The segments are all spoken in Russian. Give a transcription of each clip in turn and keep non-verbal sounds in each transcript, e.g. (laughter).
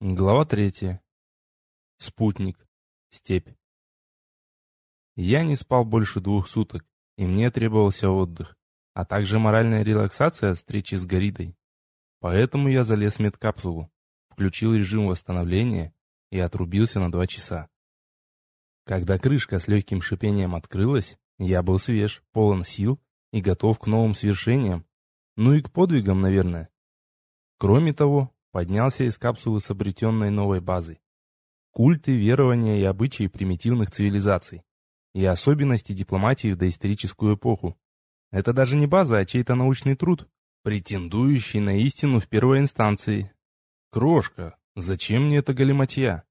Глава третья. Спутник. Степь. Я не спал больше двух суток, и мне требовался отдых, а также моральная релаксация от встречи с Горидой. Поэтому я залез в медкапсулу, включил режим восстановления и отрубился на два часа. Когда крышка с легким шипением открылась, я был свеж, полон сил и готов к новым свершениям, ну и к подвигам, наверное. Кроме того, поднялся из капсулы с обретенной новой базой. Культы, верования и обычаи примитивных цивилизаций. И особенности дипломатии в доисторическую эпоху. Это даже не база, а чей-то научный труд, претендующий на истину в первой инстанции. Крошка, зачем мне эта галиматья?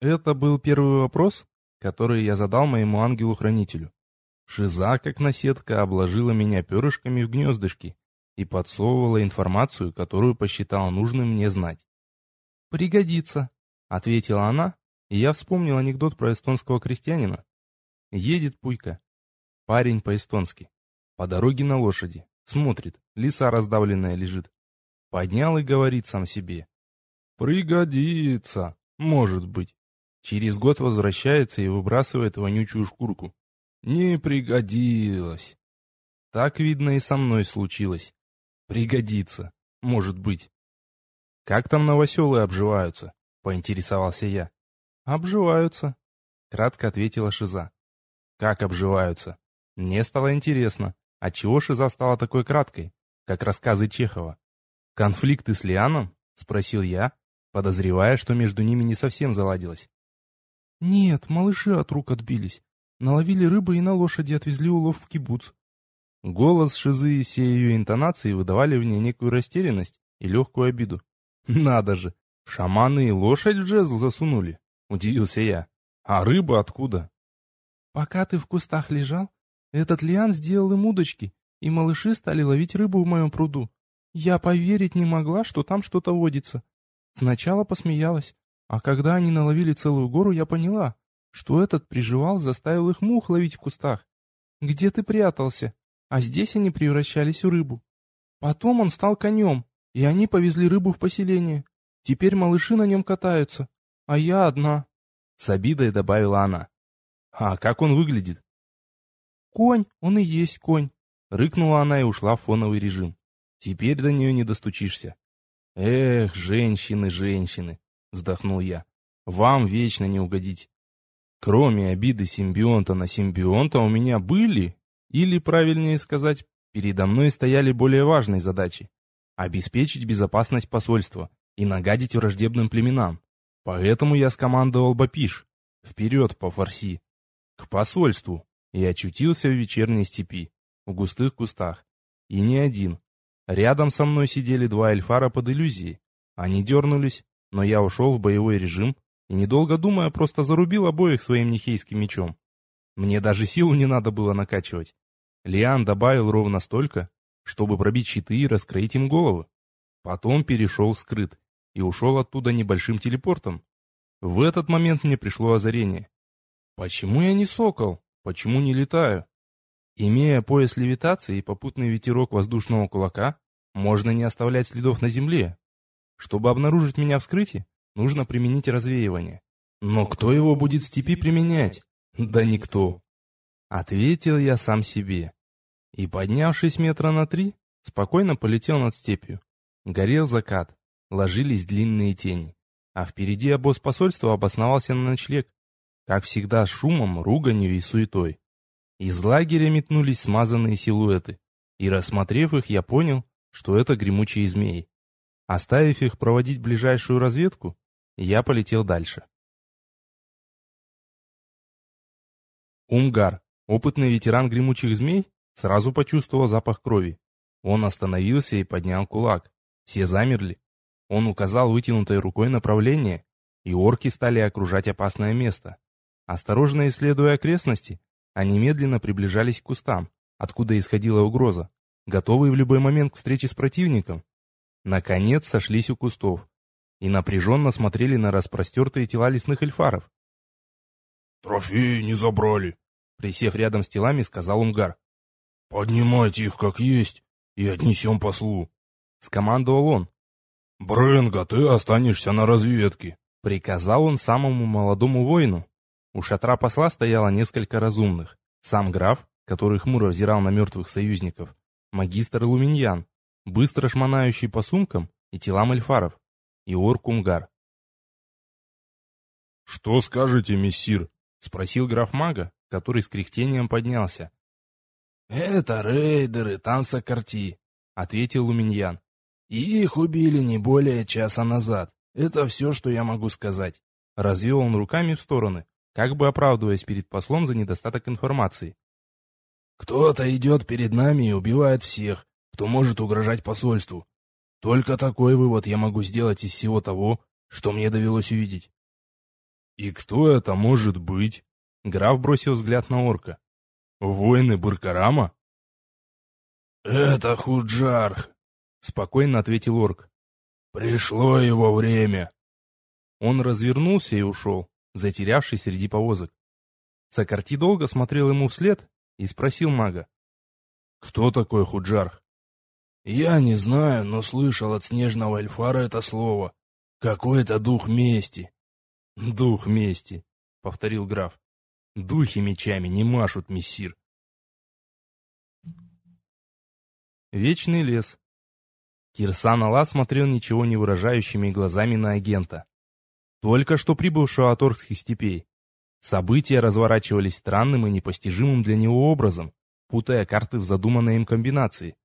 Это был первый вопрос, который я задал моему ангелу-хранителю. Шиза, как наседка, обложила меня перышками в гнездышки и подсовывала информацию, которую посчитала нужным мне знать. «Пригодится», — ответила она, и я вспомнил анекдот про эстонского крестьянина. Едет Пуйка. Парень по-эстонски. По дороге на лошади. Смотрит, лиса раздавленная лежит. Поднял и говорит сам себе. «Пригодится, может быть». Через год возвращается и выбрасывает вонючую шкурку. Не пригодилось. Так, видно, и со мной случилось. Пригодится. Может быть. Как там новоселы обживаются? Поинтересовался я. Обживаются. Кратко ответила Шиза. Как обживаются? Мне стало интересно, отчего Шиза стала такой краткой, как рассказы Чехова. Конфликты с Лианом? Спросил я, подозревая, что между ними не совсем заладилось. Нет, малыши от рук отбились. Наловили рыбы и на лошади отвезли улов в кибуц. Голос Шизы и все ее интонации выдавали в ней некую растерянность и легкую обиду. (laughs) «Надо же! Шаманы и лошадь в жезл засунули!» — удивился я. «А рыба откуда?» «Пока ты в кустах лежал, этот лиан сделал им удочки, и малыши стали ловить рыбу в моем пруду. Я поверить не могла, что там что-то водится. Сначала посмеялась, а когда они наловили целую гору, я поняла, что этот приживал заставил их мух ловить в кустах. Где ты прятался?» А здесь они превращались в рыбу. Потом он стал конем, и они повезли рыбу в поселение. Теперь малыши на нем катаются, а я одна. С обидой добавила она. А как он выглядит? Конь, он и есть конь. Рыкнула она и ушла в фоновый режим. Теперь до нее не достучишься. Эх, женщины, женщины, вздохнул я. Вам вечно не угодить. Кроме обиды симбионта на симбионта у меня были или, правильнее сказать, передо мной стояли более важные задачи – обеспечить безопасность посольства и нагадить враждебным племенам. Поэтому я скомандовал Бапиш вперед по фарси, к посольству, и очутился в вечерней степи, в густых кустах. И не один. Рядом со мной сидели два эльфара под иллюзией. Они дернулись, но я ушел в боевой режим и, недолго думая, просто зарубил обоих своим нехейским мечом. Мне даже силу не надо было накачивать. Лиан добавил ровно столько, чтобы пробить щиты и раскроить им головы. Потом перешел скрыт и ушел оттуда небольшим телепортом. В этот момент мне пришло озарение. Почему я не сокол? Почему не летаю? Имея пояс левитации и попутный ветерок воздушного кулака, можно не оставлять следов на земле. Чтобы обнаружить меня в скрытии, нужно применить развеивание. Но кто его будет в степи применять? Да никто. Ответил я сам себе. И, поднявшись метра на три, спокойно полетел над степью. Горел закат, ложились длинные тени. А впереди обоз посольства обосновался на ночлег. Как всегда, шумом, руганью и суетой. Из лагеря метнулись смазанные силуэты. И, рассмотрев их, я понял, что это гремучие змеи. Оставив их проводить ближайшую разведку, я полетел дальше. Умгар. Опытный ветеран гремучих змей сразу почувствовал запах крови. Он остановился и поднял кулак. Все замерли. Он указал вытянутой рукой направление, и орки стали окружать опасное место. Осторожно исследуя окрестности, они медленно приближались к кустам, откуда исходила угроза, готовые в любой момент к встрече с противником. Наконец сошлись у кустов и напряженно смотрели на распростертые тела лесных эльфаров. «Трофеи не забрали», Присев рядом с телами, сказал Умгар. «Поднимайте их как есть и отнесем послу», — скомандовал он. «Бренга, ты останешься на разведке», — приказал он самому молодому воину. У шатра посла стояло несколько разумных. Сам граф, который хмуро взирал на мертвых союзников, магистр Луминьян, быстро шмонающий по сумкам и телам эльфаров, и Оркумгар. «Что скажете, мессир?» — спросил граф мага, который с кряхтением поднялся. «Это рейдеры Танса-Карти», — ответил Луминьян. «И их убили не более часа назад. Это все, что я могу сказать». Развел он руками в стороны, как бы оправдываясь перед послом за недостаток информации. «Кто-то идет перед нами и убивает всех, кто может угрожать посольству. Только такой вывод я могу сделать из всего того, что мне довелось увидеть. «И кто это может быть?» Граф бросил взгляд на орка. «Воины Буркарама?» «Это Худжарх», — спокойно ответил орк. «Пришло его время». Он развернулся и ушел, затерявшись среди повозок. Сокарти долго смотрел ему вслед и спросил мага. «Кто такой Худжарх?» «Я не знаю, но слышал от снежного эльфара это слово. Какой-то дух мести». «Дух мести», — повторил граф. «Духи мечами не машут, мессир». Вечный лес. Кирсан Алла смотрел ничего не выражающими глазами на агента. Только что прибывшего от Орских степей. События разворачивались странным и непостижимым для него образом, путая карты в задуманной им комбинации.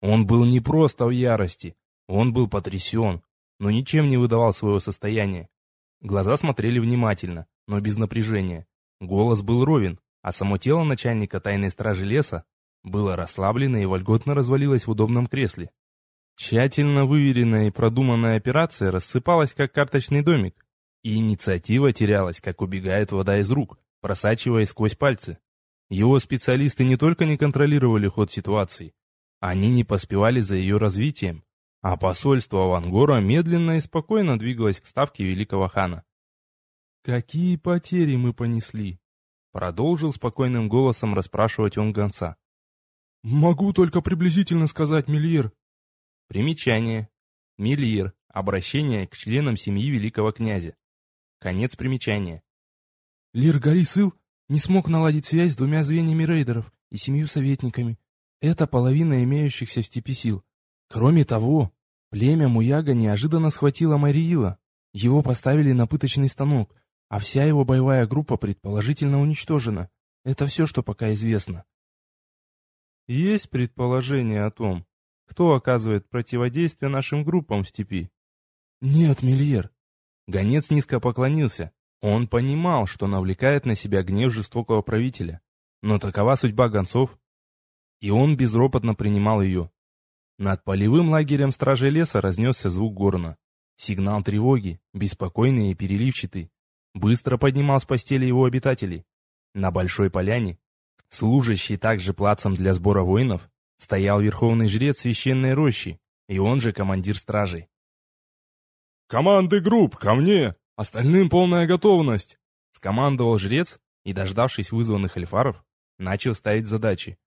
Он был не просто в ярости, он был потрясен, но ничем не выдавал своего состояния. Глаза смотрели внимательно, но без напряжения. Голос был ровен, а само тело начальника тайной стражи леса было расслаблено и вольготно развалилось в удобном кресле. Тщательно выверенная и продуманная операция рассыпалась как карточный домик, и инициатива терялась, как убегает вода из рук, просачиваясь сквозь пальцы. Его специалисты не только не контролировали ход ситуации, они не поспевали за ее развитием, а посольство Авангора медленно и спокойно двигалось к ставке великого хана. «Какие потери мы понесли?» Продолжил спокойным голосом расспрашивать он гонца. «Могу только приблизительно сказать, Мильер». Примечание. Мильер. Обращение к членам семьи великого князя. Конец примечания. Лир Гарисыл не смог наладить связь с двумя звеньями рейдеров и семью советниками. Это половина имеющихся в степи сил. Кроме того, племя Муяга неожиданно схватило Мариила. Его поставили на пыточный станок, а вся его боевая группа предположительно уничтожена. Это все, что пока известно. Есть предположение о том, кто оказывает противодействие нашим группам в степи? Нет, Мильер. Гонец низко поклонился. Он понимал, что навлекает на себя гнев жестокого правителя. Но такова судьба гонцов. И он безропотно принимал ее. Над полевым лагерем стражей леса разнесся звук горна. Сигнал тревоги, беспокойный и переливчатый, быстро поднимал с постели его обитателей. На большой поляне, служащий также плацем для сбора воинов, стоял верховный жрец священной рощи, и он же командир стражей. «Команды групп, ко мне! Остальным полная готовность!» Скомандовал жрец и, дождавшись вызванных эльфаров, начал ставить задачи.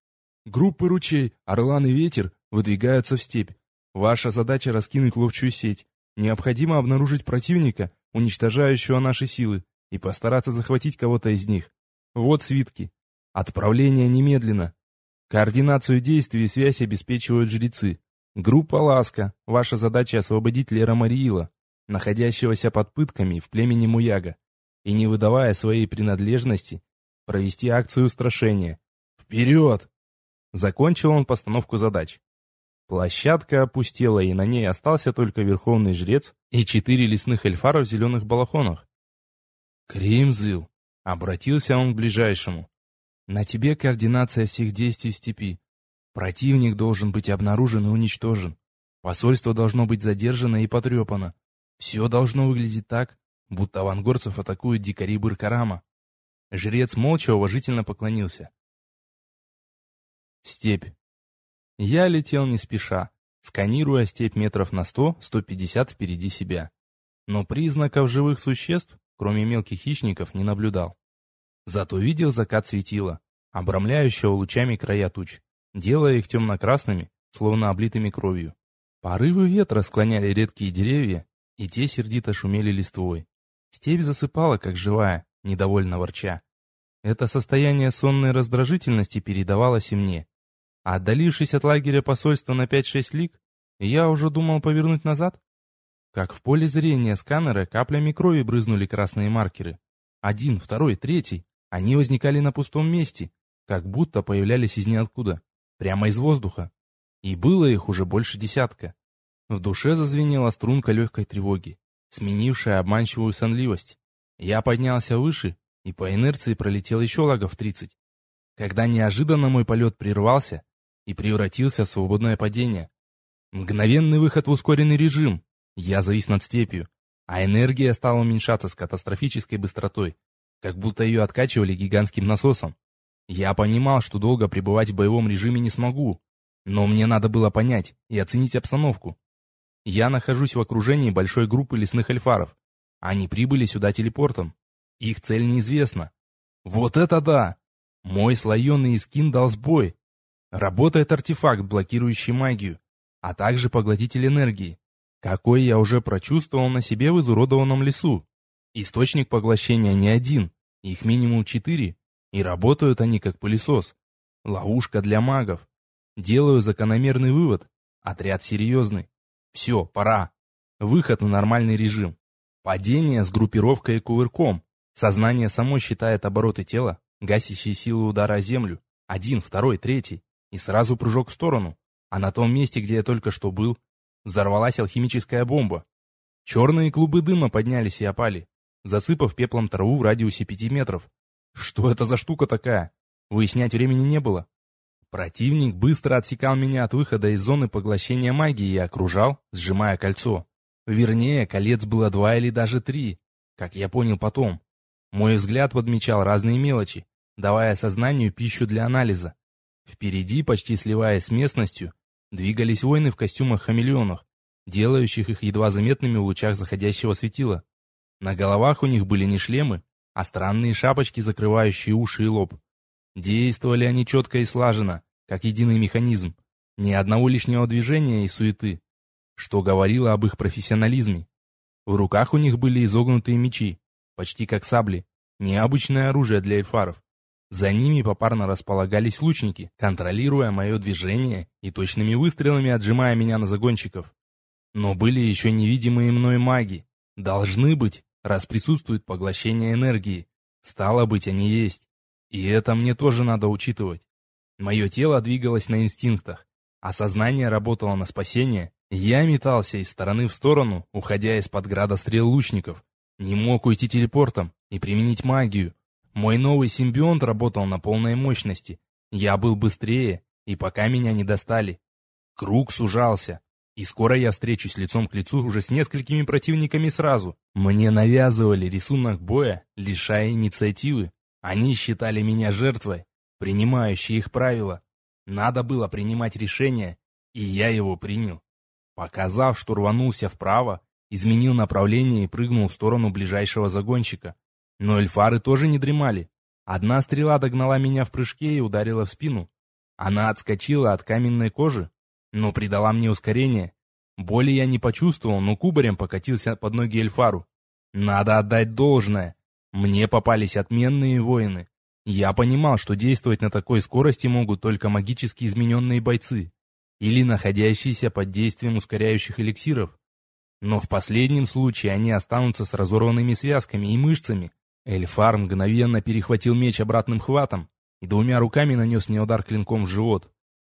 «Группы ручей, орлан и ветер выдвигаются в степь. Ваша задача раскинуть ловчую сеть. Необходимо обнаружить противника, уничтожающего наши силы, и постараться захватить кого-то из них. Вот свитки. Отправление немедленно. Координацию действий и связь обеспечивают жрецы. Группа «Ласка». Ваша задача освободить Лера Мариила, находящегося под пытками в племени Муяга, и, не выдавая своей принадлежности, провести акцию устрашения. Вперед! Закончил он постановку задач. Площадка опустела, и на ней остался только верховный жрец и четыре лесных эльфара в зеленых балахонах. «Кримзил!» — обратился он к ближайшему. «На тебе координация всех действий в степи. Противник должен быть обнаружен и уничтожен. Посольство должно быть задержано и потрепано. Все должно выглядеть так, будто авангорцев атакуют дикари Быркарама». Жрец молча уважительно поклонился. Степь. Я летел не спеша, сканируя степь метров на 100-150 впереди себя. Но признаков живых существ, кроме мелких хищников, не наблюдал. Зато видел закат светила, обрамляющего лучами края туч, делая их темно-красными, словно облитыми кровью. Порывы ветра склоняли редкие деревья, и те сердито шумели листвой. Степь засыпала, как живая, недовольно ворча. Это состояние сонной раздражительности передавалось и мне. А отдалившись от лагеря посольства на 5-6 лиг, я уже думал повернуть назад. Как в поле зрения сканера каплями крови брызнули красные маркеры. Один, второй, третий. Они возникали на пустом месте, как будто появлялись из ниоткуда, прямо из воздуха. И было их уже больше десятка. В душе зазвенела струнка легкой тревоги, сменившая обманчивую сонливость. Я поднялся выше и по инерции пролетел еще лагов тридцать. Когда неожиданно мой полет прервался и превратился в свободное падение. Мгновенный выход в ускоренный режим. Я завис над степью, а энергия стала уменьшаться с катастрофической быстротой, как будто ее откачивали гигантским насосом. Я понимал, что долго пребывать в боевом режиме не смогу, но мне надо было понять и оценить обстановку. Я нахожусь в окружении большой группы лесных эльфаров. Они прибыли сюда телепортом. Их цель неизвестна. Вот это да! Мой слоеный скин дал сбой. Работает артефакт, блокирующий магию, а также поглотитель энергии, какой я уже прочувствовал на себе в изуродованном лесу. Источник поглощения не один, их минимум четыре, и работают они как пылесос. Ловушка для магов. Делаю закономерный вывод. Отряд серьезный. Все, пора. Выход на нормальный режим. Падение с группировкой и кувырком. Сознание само считает обороты тела, гасящие силы удара о землю. Один, второй, третий. И сразу прыжок в сторону. А на том месте, где я только что был, взорвалась алхимическая бомба. Черные клубы дыма поднялись и опали, засыпав пеплом траву в радиусе пяти метров. Что это за штука такая? Выяснять времени не было. Противник быстро отсекал меня от выхода из зоны поглощения магии и окружал, сжимая кольцо. Вернее, колец было два или даже три, как я понял потом. Мой взгляд подмечал разные мелочи, давая сознанию пищу для анализа. Впереди, почти сливаясь с местностью, двигались воины в костюмах-хамелеонах, делающих их едва заметными в лучах заходящего светила. На головах у них были не шлемы, а странные шапочки, закрывающие уши и лоб. Действовали они четко и слаженно, как единый механизм. Ни одного лишнего движения и суеты, что говорило об их профессионализме. В руках у них были изогнутые мечи, почти как сабли, необычное оружие для эльфаров. За ними попарно располагались лучники, контролируя мое движение и точными выстрелами отжимая меня на загонщиков. Но были еще невидимые мной маги. Должны быть, раз присутствует поглощение энергии. Стало быть, они есть. И это мне тоже надо учитывать. Мое тело двигалось на инстинктах, а сознание работало на спасение. Я метался из стороны в сторону, уходя из-под града стрел лучников. Не мог уйти телепортом и применить магию. Мой новый симбионт работал на полной мощности. Я был быстрее, и пока меня не достали. Круг сужался, и скоро я встречусь лицом к лицу уже с несколькими противниками сразу. Мне навязывали рисунок боя, лишая инициативы. Они считали меня жертвой, принимающей их правила. Надо было принимать решение, и я его принял. Показав, что рванулся вправо, изменил направление и прыгнул в сторону ближайшего загонщика. Но эльфары тоже не дремали. Одна стрела догнала меня в прыжке и ударила в спину. Она отскочила от каменной кожи, но придала мне ускорение. Боли я не почувствовал, но кубарем покатился под ноги эльфару. Надо отдать должное. Мне попались отменные воины. Я понимал, что действовать на такой скорости могут только магически измененные бойцы или находящиеся под действием ускоряющих эликсиров. Но в последнем случае они останутся с разорванными связками и мышцами. Эльфар мгновенно перехватил меч обратным хватом и двумя руками нанес мне удар клинком в живот.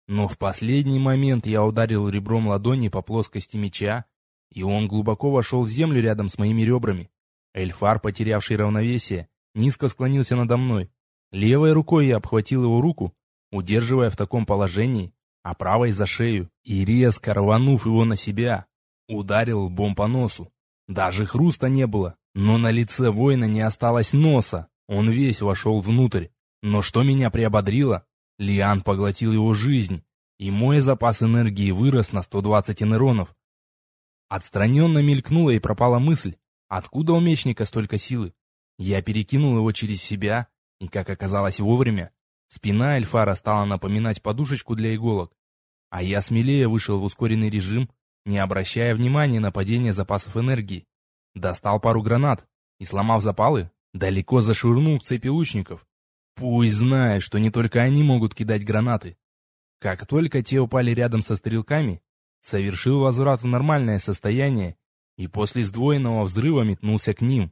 Но в последний момент я ударил ребром ладони по плоскости меча, и он глубоко вошел в землю рядом с моими ребрами. Эльфар, потерявший равновесие, низко склонился надо мной. Левой рукой я обхватил его руку, удерживая в таком положении, а правой за шею, и резко рванув его на себя, ударил лбом по носу. Даже хруста не было, но на лице воина не осталось носа, он весь вошел внутрь. Но что меня приободрило, Лиан поглотил его жизнь, и мой запас энергии вырос на 120 нейронов. Отстраненно мелькнула и пропала мысль, Откуда у мечника столько силы? Я перекинул его через себя, и, как оказалось вовремя, спина Эльфара стала напоминать подушечку для иголок. А я смелее вышел в ускоренный режим не обращая внимания на падение запасов энергии. Достал пару гранат и, сломав запалы, далеко зашвырнул к цепи лучников. Пусть знает, что не только они могут кидать гранаты. Как только те упали рядом со стрелками, совершил возврат в нормальное состояние и после сдвоенного взрыва метнулся к ним.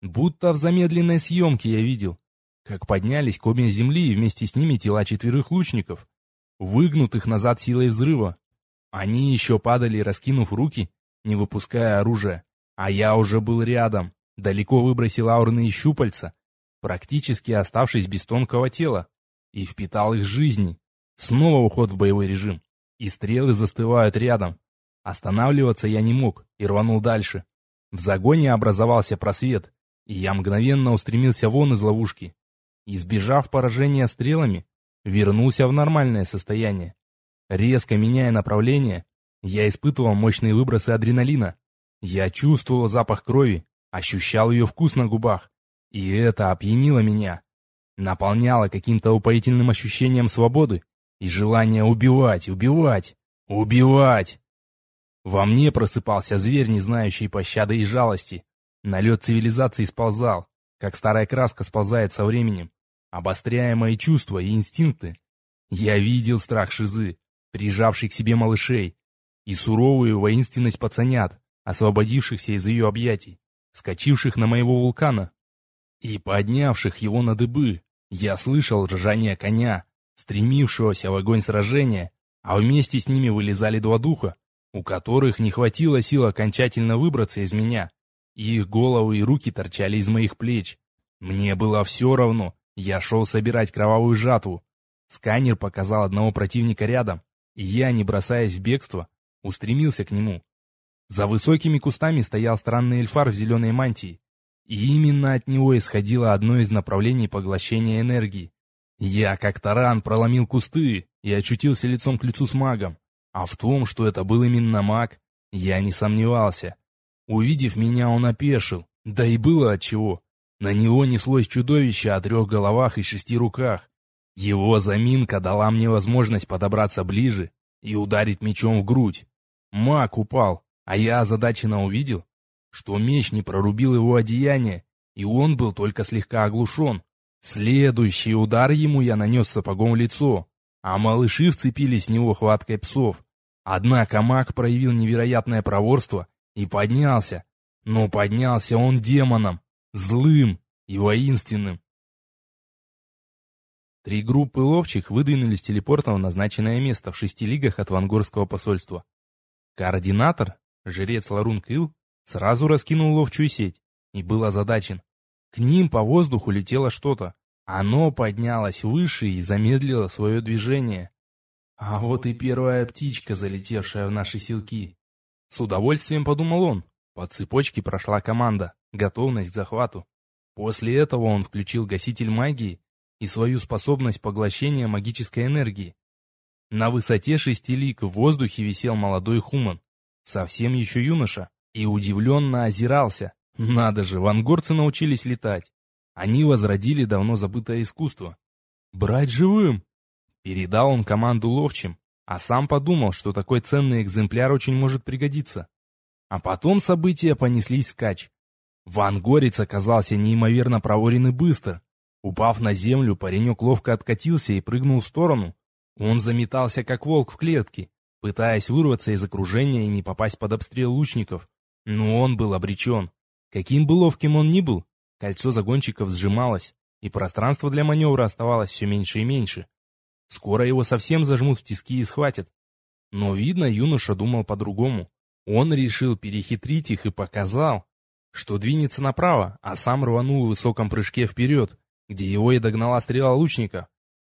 Будто в замедленной съемке я видел, как поднялись комья земли и вместе с ними тела четверых лучников, выгнутых назад силой взрыва. Они еще падали, раскинув руки, не выпуская оружия, а я уже был рядом, далеко выбросил аурные щупальца, практически оставшись без тонкого тела, и впитал их жизни. Снова уход в боевой режим, и стрелы застывают рядом. Останавливаться я не мог и рванул дальше. В загоне образовался просвет, и я мгновенно устремился вон из ловушки. Избежав поражения стрелами, вернулся в нормальное состояние. Резко меняя направление, я испытывал мощные выбросы адреналина. Я чувствовал запах крови, ощущал ее вкус на губах, и это опьянило меня. Наполняло каким-то упоительным ощущением свободы и желания убивать, убивать, убивать. Во мне просыпался зверь, не знающий пощады и жалости. Налет цивилизации сползал, как старая краска сползает со временем, обостряя мои чувства и инстинкты. Я видел страх Шизы, прижавший к себе малышей, и суровую воинственность пацанят, освободившихся из ее объятий, скочивших на моего вулкана и поднявших его на дыбы. Я слышал ржание коня, стремившегося в огонь сражения, а вместе с ними вылезали два духа, у которых не хватило сил окончательно выбраться из меня. Их головы и руки торчали из моих плеч. Мне было все равно, я шел собирать кровавую жатву. Сканер показал одного противника рядом, и я, не бросаясь в бегство, устремился к нему. За высокими кустами стоял странный эльфар в зеленой мантии, и именно от него исходило одно из направлений поглощения энергии. Я, как таран, проломил кусты и очутился лицом к лицу с магом. А в том, что это был именно маг, я не сомневался. Увидев меня, он опешил, да и было отчего. На него неслось чудовище о трех головах и шести руках. Его заминка дала мне возможность подобраться ближе и ударить мечом в грудь. Маг упал, а я озадаченно увидел, что меч не прорубил его одеяние, и он был только слегка оглушен. Следующий удар ему я нанес сапогом в лицо, а малыши вцепились в него хваткой псов. Однако маг проявил невероятное проворство и поднялся. Но поднялся он демоном, злым и воинственным. Три группы ловчих выдвинулись телепортом в назначенное место в шести лигах от вангорского посольства. Координатор, жрец Ларун Кыл, сразу раскинул ловчую сеть и был озадачен. К ним по воздуху летело что-то, оно поднялось выше и замедлило свое движение. А вот и первая птичка, залетевшая в наши селки. С удовольствием подумал он. По цепочке прошла команда, готовность к захвату. После этого он включил гаситель магии и свою способность поглощения магической энергии. На высоте шести лик в воздухе висел молодой хуман, совсем еще юноша, и удивленно озирался. Надо же, вангорцы научились летать. Они возродили давно забытое искусство. «Брать живым!» Передал он команду ловчим, а сам подумал, что такой ценный экземпляр очень может пригодиться. А потом события понеслись скач. Вангорец оказался неимоверно проворен и быстр. Упав на землю, паренек ловко откатился и прыгнул в сторону. Он заметался, как волк в клетке, пытаясь вырваться из окружения и не попасть под обстрел лучников. Но он был обречен. Каким бы ловким он ни был, Кольцо загонщиков сжималось, и пространство для маневра оставалось все меньше и меньше. Скоро его совсем зажмут в тиски и схватят. Но, видно, юноша думал по-другому. Он решил перехитрить их и показал, что двинется направо, а сам рванул в высоком прыжке вперед, где его и догнала стрела лучника.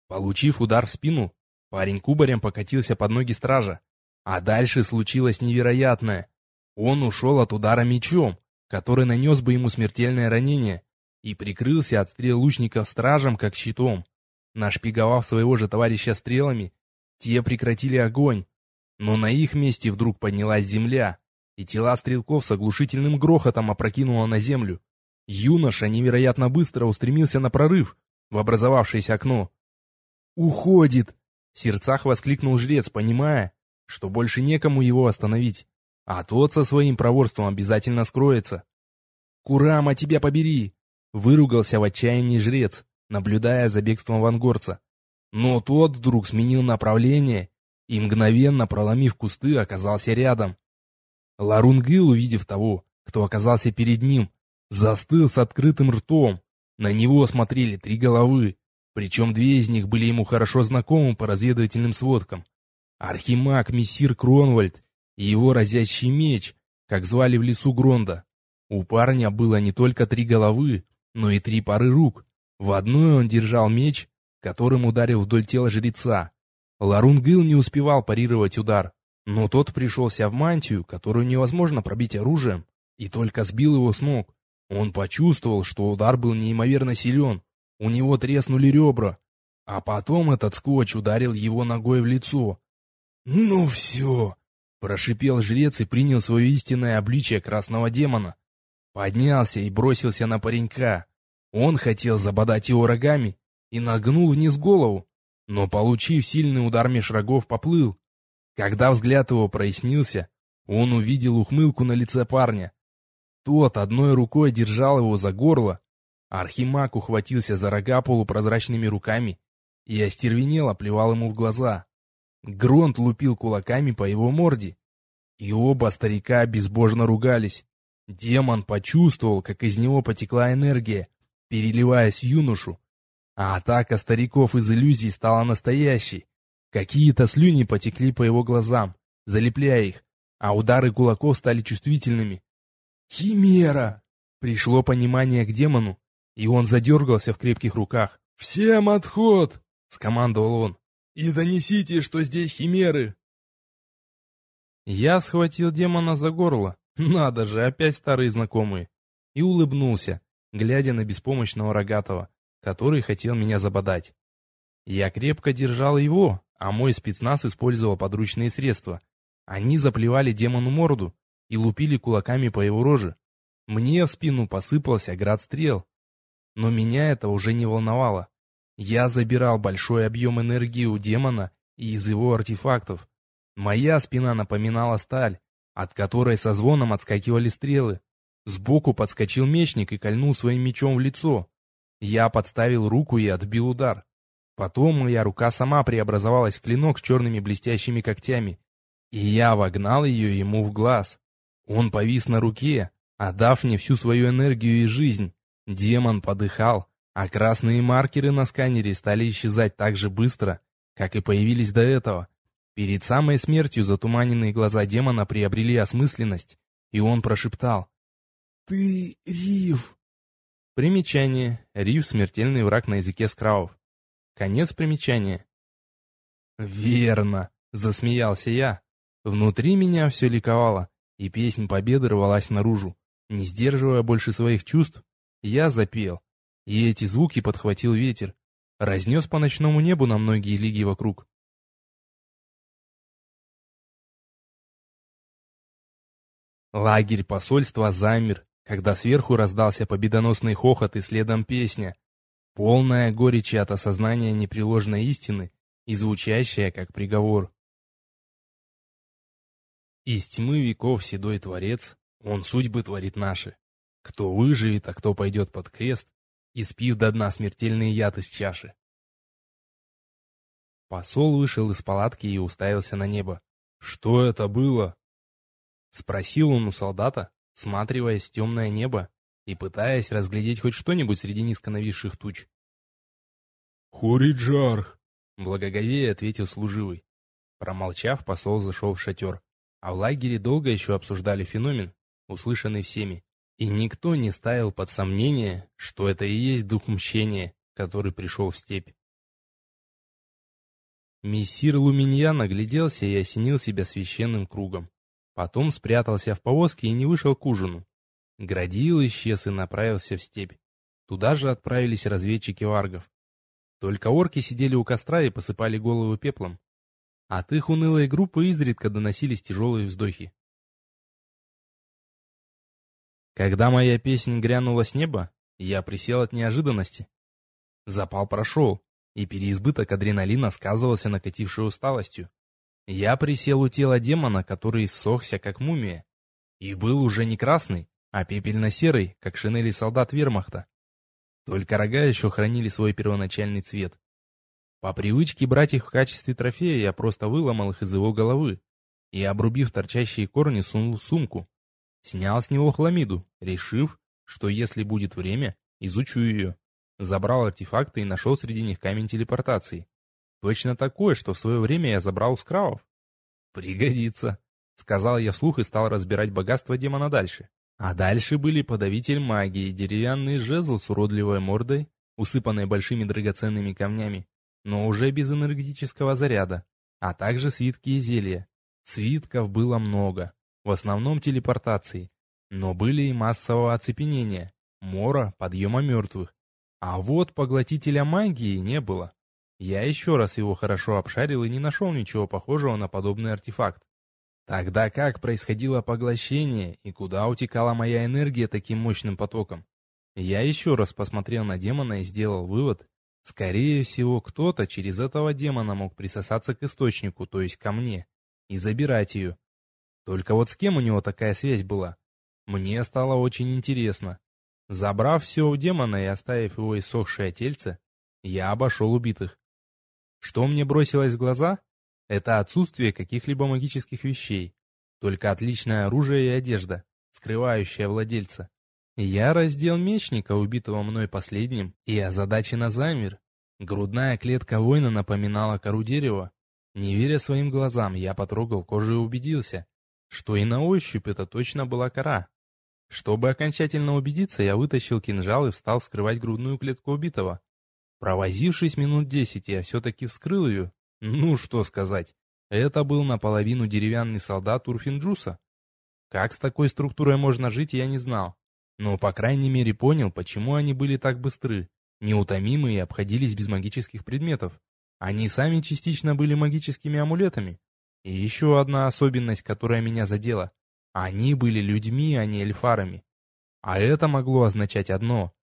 Получив удар в спину, парень кубарем покатился под ноги стража. А дальше случилось невероятное. Он ушел от удара мечом, который нанес бы ему смертельное ранение, и прикрылся от стрел лучников стражем, как щитом. Нашпиговав своего же товарища стрелами, те прекратили огонь, но на их месте вдруг поднялась земля, и тела стрелков с оглушительным грохотом опрокинуло на землю. Юноша невероятно быстро устремился на прорыв в образовавшееся окно. «Уходит!» — в сердцах воскликнул жрец, понимая, что больше некому его остановить. а тот со своим проворством обязательно скроется. «Курама, тебя побери!» — выругался в отчаянии жрец, наблюдая за бегством вангорца. Но тот вдруг сменил направление и, мгновенно проломив кусты, оказался рядом. Ларунгыл, увидев того, кто оказался перед ним, застыл с открытым ртом. На него смотрели три головы, причем две из них были ему хорошо знакомы по разведывательным сводкам. Архимаг Мессир Кронвальд и его разящий меч, как звали в лесу Гронда. У парня было не только три головы, но и три пары рук. В одной он держал меч, которым ударил вдоль тела жреца. Ларунгыл не успевал парировать удар, но тот пришелся в мантию, которую невозможно пробить оружием, и только сбил его с ног. Он почувствовал, что удар был неимоверно силен, у него треснули ребра, а потом этот скотч ударил его ногой в лицо. «Ну все!» — прошипел жрец и принял свое истинное обличие красного демона. Поднялся и бросился на паренька. Он хотел забодать его рогами и нагнул вниз голову, но, получив сильный удар меж рогов, поплыл. Когда взгляд его прояснился, он увидел ухмылку на лице парня. Тот одной рукой держал его за горло, Архимаг ухватился за рога полупрозрачными руками и остервенело плевал ему в глаза. Гронт лупил кулаками по его морде. И оба старика безбожно ругались. Демон почувствовал, как из него потекла энергия, переливаясь юношу. А атака стариков из иллюзий стала настоящей. Какие-то слюни потекли по его глазам, залепляя их, а удары кулаков стали чувствительными. «Химера!» Пришло понимание к демону, и он задергался в крепких руках. «Всем отход!» — скомандовал он. «И донесите, что здесь химеры!» Я схватил демона за горло, надо же, опять старые знакомые, и улыбнулся, глядя на беспомощного рогатого, который хотел меня забодать. Я крепко держал его, а мой спецназ использовал подручные средства. Они заплевали демону морду и лупили кулаками по его роже. Мне в спину посыпался град стрел, но меня это уже не волновало. Я забирал большой объем энергии у демона и из его артефактов. Моя спина напоминала сталь, от которой со звоном отскакивали стрелы. Сбоку подскочил мечник и кольнул своим мечом в лицо. Я подставил руку и отбил удар. Потом моя рука сама преобразовалась в клинок с черными блестящими когтями, и я вогнал ее ему в глаз. Он повис на руке, отдав мне всю свою энергию и жизнь. Демон подыхал, а красные маркеры на сканере стали исчезать так же быстро, как и появились до этого. Перед самой смертью затуманенные глаза демона приобрели осмысленность, и он прошептал. «Ты Рив!» Примечание. Рив — смертельный враг на языке скраов. Конец примечания. «Верно!» — засмеялся я. Внутри меня все ликовало, и песнь победы рвалась наружу. Не сдерживая больше своих чувств, я запел, и эти звуки подхватил ветер, разнес по ночному небу на многие лиги вокруг. Лагерь посольства замер, когда сверху раздался победоносный хохот и следом песня, полная горечи от осознания непреложной истины и звучащая как приговор. Из тьмы веков седой Творец, Он судьбы творит наши. Кто выживет, а кто пойдет под крест, испив до дна смертельный яд из чаши. Посол вышел из палатки и уставился на небо. «Что это было?» Спросил он у солдата, сматриваясь в темное небо и пытаясь разглядеть хоть что-нибудь среди низко нависших туч. «Хуриджарх!» — благоговея ответил служивый. Промолчав, посол зашел в шатер, а в лагере долго еще обсуждали феномен, услышанный всеми. И никто не ставил под сомнение, что это и есть дух мщения, который пришел в степь. Мессир Луминьян нагляделся и осенил себя священным кругом. Потом спрятался в повозке и не вышел к ужину. Градил исчез и направился в степь. Туда же отправились разведчики варгов. Только орки сидели у костра и посыпали головы пеплом. От их унылой группы изредка доносились тяжелые вздохи. Когда моя песня грянула с неба, я присел от неожиданности. Запал прошел, и переизбыток адреналина сказывался накатившей усталостью. Я присел у тела демона, который иссохся, как мумия, и был уже не красный, а пепельно-серый, как шинели солдат вермахта. Только рога еще хранили свой первоначальный цвет. По привычке брать их в качестве трофея я просто выломал их из его головы и, обрубив торчащие корни, сунул в сумку. Снял с него хламиду, решив, что если будет время, изучу ее. Забрал артефакты и нашел среди них камень телепортации. Точно такое, что в свое время я забрал у скравов. Пригодится, сказал я вслух и стал разбирать богатство демона дальше. А дальше были подавитель магии, деревянный жезл с уродливой мордой, усыпанной большими драгоценными камнями, но уже без энергетического заряда, а также свитки и зелья. Свитков было много, в основном телепортации, но были и массового оцепенения, мора, подъема мертвых. А вот поглотителя магии не было. Я еще раз его хорошо обшарил и не нашел ничего похожего на подобный артефакт. Тогда как происходило поглощение и куда утекала моя энергия таким мощным потоком? Я еще раз посмотрел на демона и сделал вывод. Скорее всего, кто-то через этого демона мог присосаться к источнику, то есть ко мне, и забирать ее. Только вот с кем у него такая связь была? Мне стало очень интересно. Забрав все у демона и оставив его иссохшее тельце, я обошел убитых. Что мне бросилось в глаза? Это отсутствие каких-либо магических вещей, только отличное оружие и одежда, скрывающая владельца. Я раздел мечника, убитого мной последним, и озадаченно замер. Грудная клетка воина напоминала кору дерева. Не веря своим глазам, я потрогал кожу и убедился, что и на ощупь это точно была кора. Чтобы окончательно убедиться, я вытащил кинжал и встал вскрывать грудную клетку убитого. Провозившись минут десять, я все-таки вскрыл ее. Ну, что сказать. Это был наполовину деревянный солдат Урфинджуса. Как с такой структурой можно жить, я не знал. Но, по крайней мере, понял, почему они были так быстры, неутомимы и обходились без магических предметов. Они сами частично были магическими амулетами. И еще одна особенность, которая меня задела. Они были людьми, а не эльфарами. А это могло означать одно.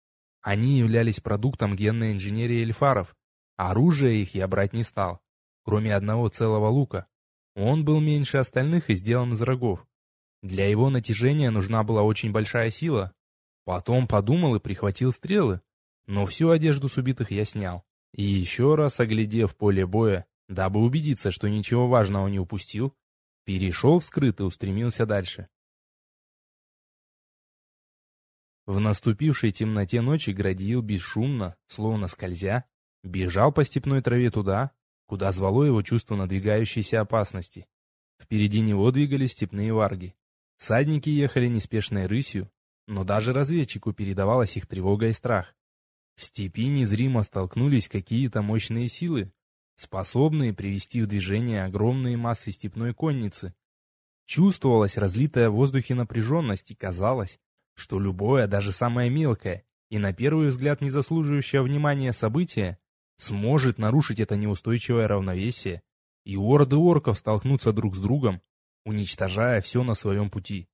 Они являлись продуктом генной инженерии эльфаров. Оружие их я брать не стал, кроме одного целого лука. Он был меньше остальных и сделан из рогов. Для его натяжения нужна была очень большая сила. Потом подумал и прихватил стрелы. Но всю одежду с убитых я снял. И еще раз оглядев поле боя, дабы убедиться, что ничего важного не упустил, перешел вскрыт и устремился дальше. В наступившей темноте ночи Градиил бесшумно, словно скользя, бежал по степной траве туда, куда звало его чувство надвигающейся опасности. Впереди него двигались степные варги. Садники ехали неспешной рысью, но даже разведчику передавалась их тревога и страх. В степи незримо столкнулись какие-то мощные силы, способные привести в движение огромные массы степной конницы. Чувствовалась разлитая в воздухе напряженность и казалось, что любое, даже самое мелкое и на первый взгляд не заслуживающее внимания событие сможет нарушить это неустойчивое равновесие, и орды орков столкнутся друг с другом, уничтожая все на своем пути.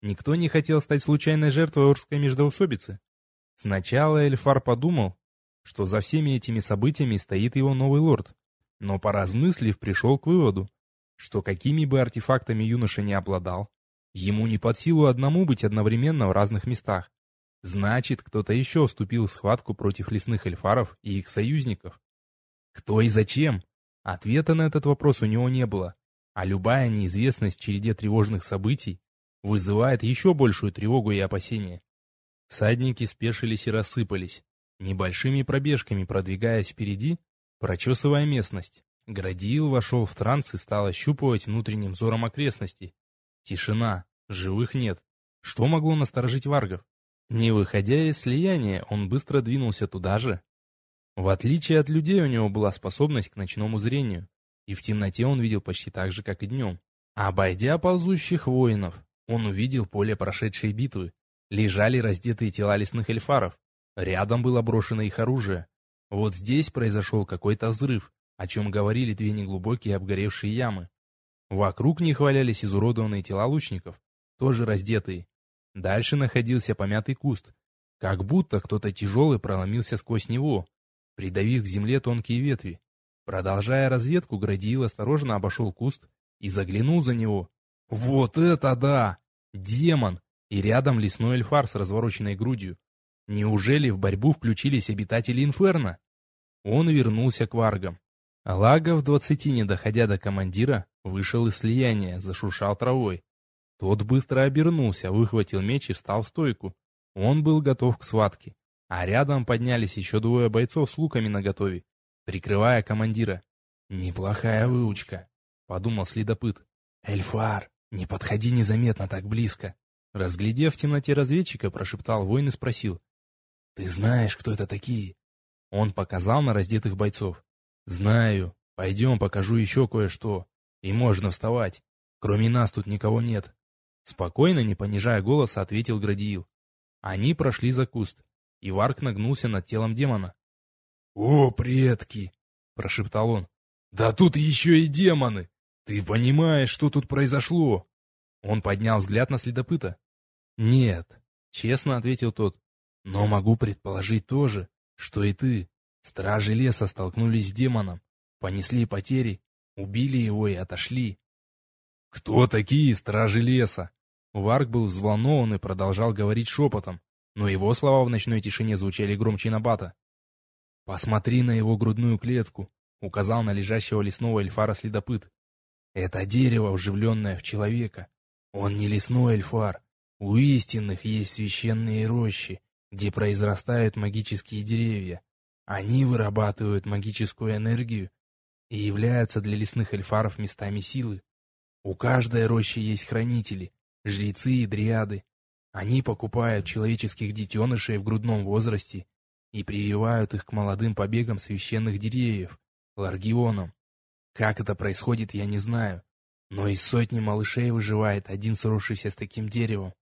Никто не хотел стать случайной жертвой оркской междоусобицы. Сначала Эльфар подумал, что за всеми этими событиями стоит его новый лорд, но поразмыслив пришел к выводу, что какими бы артефактами юноша не обладал, Ему не под силу одному быть одновременно в разных местах. Значит, кто-то еще вступил в схватку против лесных эльфаров и их союзников. Кто и зачем? Ответа на этот вопрос у него не было. А любая неизвестность в череде тревожных событий вызывает еще большую тревогу и опасения. Садники спешились и рассыпались, небольшими пробежками продвигаясь впереди, прочесывая местность. Градиил вошел в транс и стал ощупывать внутренним взором окрестности, Тишина, живых нет. Что могло насторожить варгов? Не выходя из слияния, он быстро двинулся туда же. В отличие от людей у него была способность к ночному зрению, и в темноте он видел почти так же, как и днем. Обойдя ползущих воинов, он увидел поле прошедшей битвы. Лежали раздетые тела лесных эльфаров. Рядом было брошено их оружие. Вот здесь произошел какой-то взрыв, о чем говорили две неглубокие обгоревшие ямы. Вокруг них валялись изуродованные тела лучников, тоже раздетые. Дальше находился помятый куст, как будто кто-то тяжелый проломился сквозь него, придавив к земле тонкие ветви. Продолжая разведку, Градиил осторожно обошел куст и заглянул за него. Вот это да! Демон! И рядом лесной эльфар с развороченной грудью. Неужели в борьбу включились обитатели Инферно? Он вернулся к варгам. Лага в двадцати, не доходя до командира, вышел из слияния, зашуршал травой. Тот быстро обернулся, выхватил меч и встал в стойку. Он был готов к схватке. А рядом поднялись еще двое бойцов с луками наготове, прикрывая командира. «Неплохая выучка», — подумал следопыт. «Эльфар, не подходи незаметно так близко». Разглядев в темноте разведчика, прошептал воин и спросил. «Ты знаешь, кто это такие?» Он показал на раздетых бойцов. «Знаю. Пойдем, покажу еще кое-что. И можно вставать. Кроме нас тут никого нет». Спокойно, не понижая голоса, ответил Градиил. Они прошли за куст, и Варк нагнулся над телом демона. «О, предки!» — прошептал он. «Да тут еще и демоны! Ты понимаешь, что тут произошло?» Он поднял взгляд на следопыта. «Нет», — честно ответил тот. «Но могу предположить тоже, что и ты, Стражи леса столкнулись с демоном, понесли потери, убили его и отошли. «Кто такие стражи леса?» Варк был взволнован и продолжал говорить шепотом, но его слова в ночной тишине звучали громче Набата. «Посмотри на его грудную клетку», — указал на лежащего лесного эльфара следопыт. «Это дерево, вживленное в человека. Он не лесной эльфар. У истинных есть священные рощи, где произрастают магические деревья. Они вырабатывают магическую энергию и являются для лесных эльфаров местами силы. У каждой рощи есть хранители, жрецы и дриады. Они покупают человеческих детенышей в грудном возрасте и прививают их к молодым побегам священных деревьев, ларгионам. Как это происходит, я не знаю, но из сотни малышей выживает один сросшийся с таким деревом.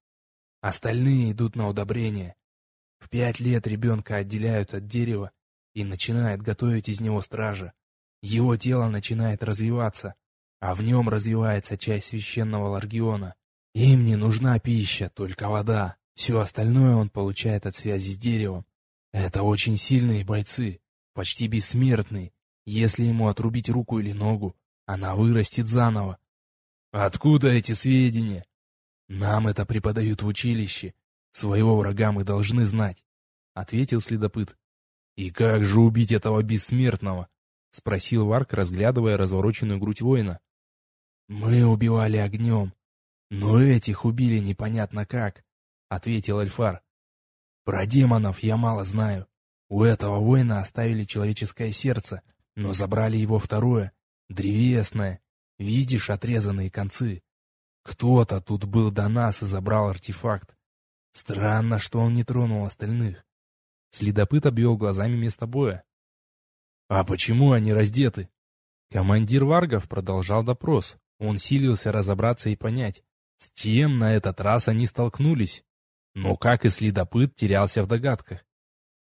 Остальные идут на удобрение. В пять лет ребенка отделяют от дерева и начинает готовить из него стража. Его тело начинает развиваться, а в нем развивается часть священного Ларгиона. Им не нужна пища, только вода. Все остальное он получает от связи с деревом. Это очень сильные бойцы, почти бессмертные. Если ему отрубить руку или ногу, она вырастет заново. Откуда эти сведения? Нам это преподают в училище. Своего врага мы должны знать, — ответил следопыт. «И как же убить этого бессмертного?» — спросил Варк, разглядывая развороченную грудь воина. «Мы убивали огнем, но этих убили непонятно как», — ответил Альфар. «Про демонов я мало знаю. У этого воина оставили человеческое сердце, но забрали его второе, древесное. Видишь отрезанные концы? Кто-то тут был до нас и забрал артефакт. Странно, что он не тронул остальных. Следопыт обвел глазами место боя. «А почему они раздеты?» Командир Варгов продолжал допрос. Он силился разобраться и понять, с чем на этот раз они столкнулись. Но, как и следопыт, терялся в догадках.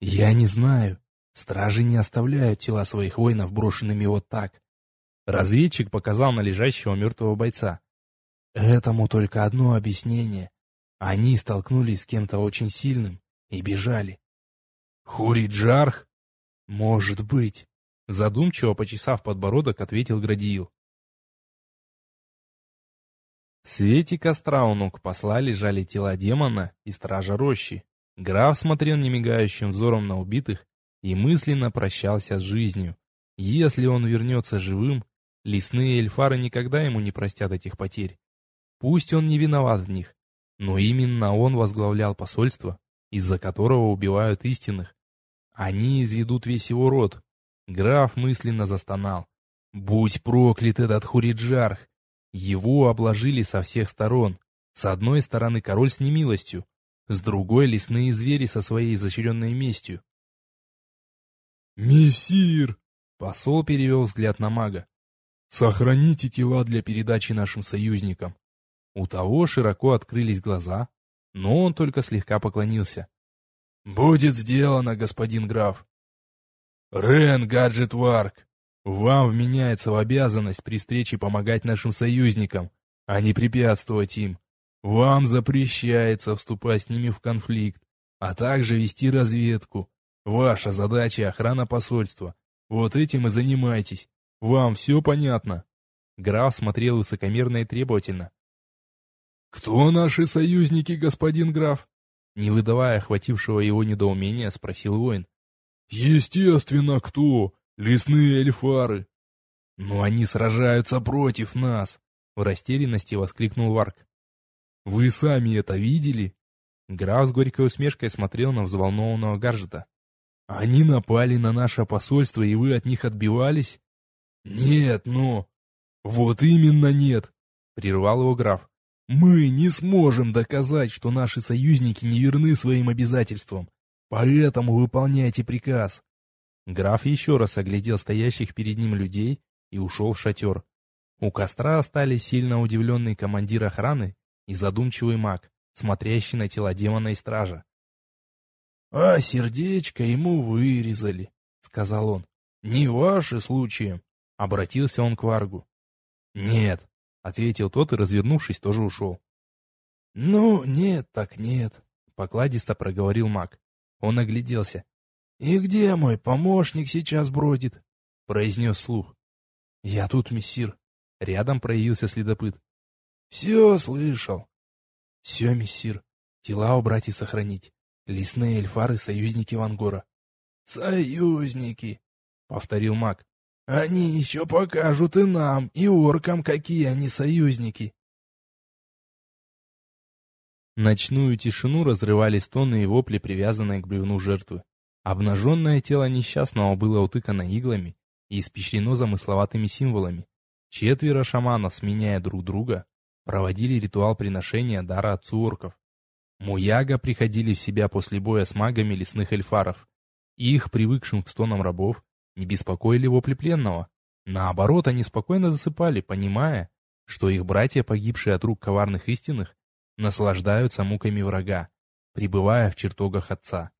«Я не знаю. Стражи не оставляют тела своих воинов брошенными вот так». Разведчик показал на лежащего мертвого бойца. «Этому только одно объяснение. Они столкнулись с кем-то очень сильным и бежали. Хуриджарх? Может быть. Задумчиво почесав подбородок, ответил Градиил. В свете костра у ног посла лежали тела демона и стража рощи. Граф смотрел немигающим взором на убитых и мысленно прощался с жизнью. Если он вернется живым, лесные эльфары никогда ему не простят этих потерь. Пусть он не виноват в них, но именно он возглавлял посольство, из-за которого убивают истинных. Они изведут весь его род. Граф мысленно застонал. Будь проклят этот Хуриджарх! Его обложили со всех сторон. С одной стороны король с немилостью, с другой лесные звери со своей изощренной местью. «Мессир!» — посол перевел взгляд на мага. «Сохраните тела для передачи нашим союзникам». У того широко открылись глаза, но он только слегка поклонился. «Будет сделано, господин граф». «Рен Гаджет Варк, вам вменяется в обязанность при встрече помогать нашим союзникам, а не препятствовать им. Вам запрещается вступать с ними в конфликт, а также вести разведку. Ваша задача — охрана посольства. Вот этим и занимайтесь. Вам все понятно?» Граф смотрел высокомерно и требовательно. «Кто наши союзники, господин граф?» Не выдавая охватившего его недоумения, спросил воин. «Естественно, кто? Лесные эльфары!» «Но они сражаются против нас!» В растерянности воскликнул Варк. «Вы сами это видели?» Граф с горькой усмешкой смотрел на взволнованного Гаржета. «Они напали на наше посольство, и вы от них отбивались?» «Нет, но...» «Вот именно нет!» — прервал его граф. «Мы не сможем доказать, что наши союзники не верны своим обязательствам, поэтому выполняйте приказ». Граф еще раз оглядел стоящих перед ним людей и ушел в шатер. У костра остались сильно удивленный командир охраны и задумчивый маг, смотрящий на тела демона и стража. «А сердечко ему вырезали», — сказал он. «Не ваши случаем», — обратился он к Варгу. «Нет», — ответил тот и, развернувшись, тоже ушел. «Ну, нет, так нет», — покладисто проговорил маг. Он огляделся. «И где мой помощник сейчас бродит?» — произнес слух. «Я тут, мессир». Рядом проявился следопыт. «Все слышал». «Все, мессир. Тела убрать и сохранить. Лесные эльфары — союзники Вангора». «Союзники», — повторил маг. «Они еще покажут и нам, и оркам, какие они союзники». Ночную тишину разрывали стоны и вопли, привязанные к бревну жертвы. Обнаженное тело несчастного было утыкано иглами и испещрено замысловатыми символами. Четверо шаманов, сменяя друг друга, проводили ритуал приношения дара отцу орков. Муяга приходили в себя после боя с магами лесных эльфаров. Их, привыкшим к стонам рабов, не беспокоили вопли пленного. Наоборот, они спокойно засыпали, понимая, что их братья, погибшие от рук коварных истинных, наслаждаются муками врага, пребывая в чертогах отца.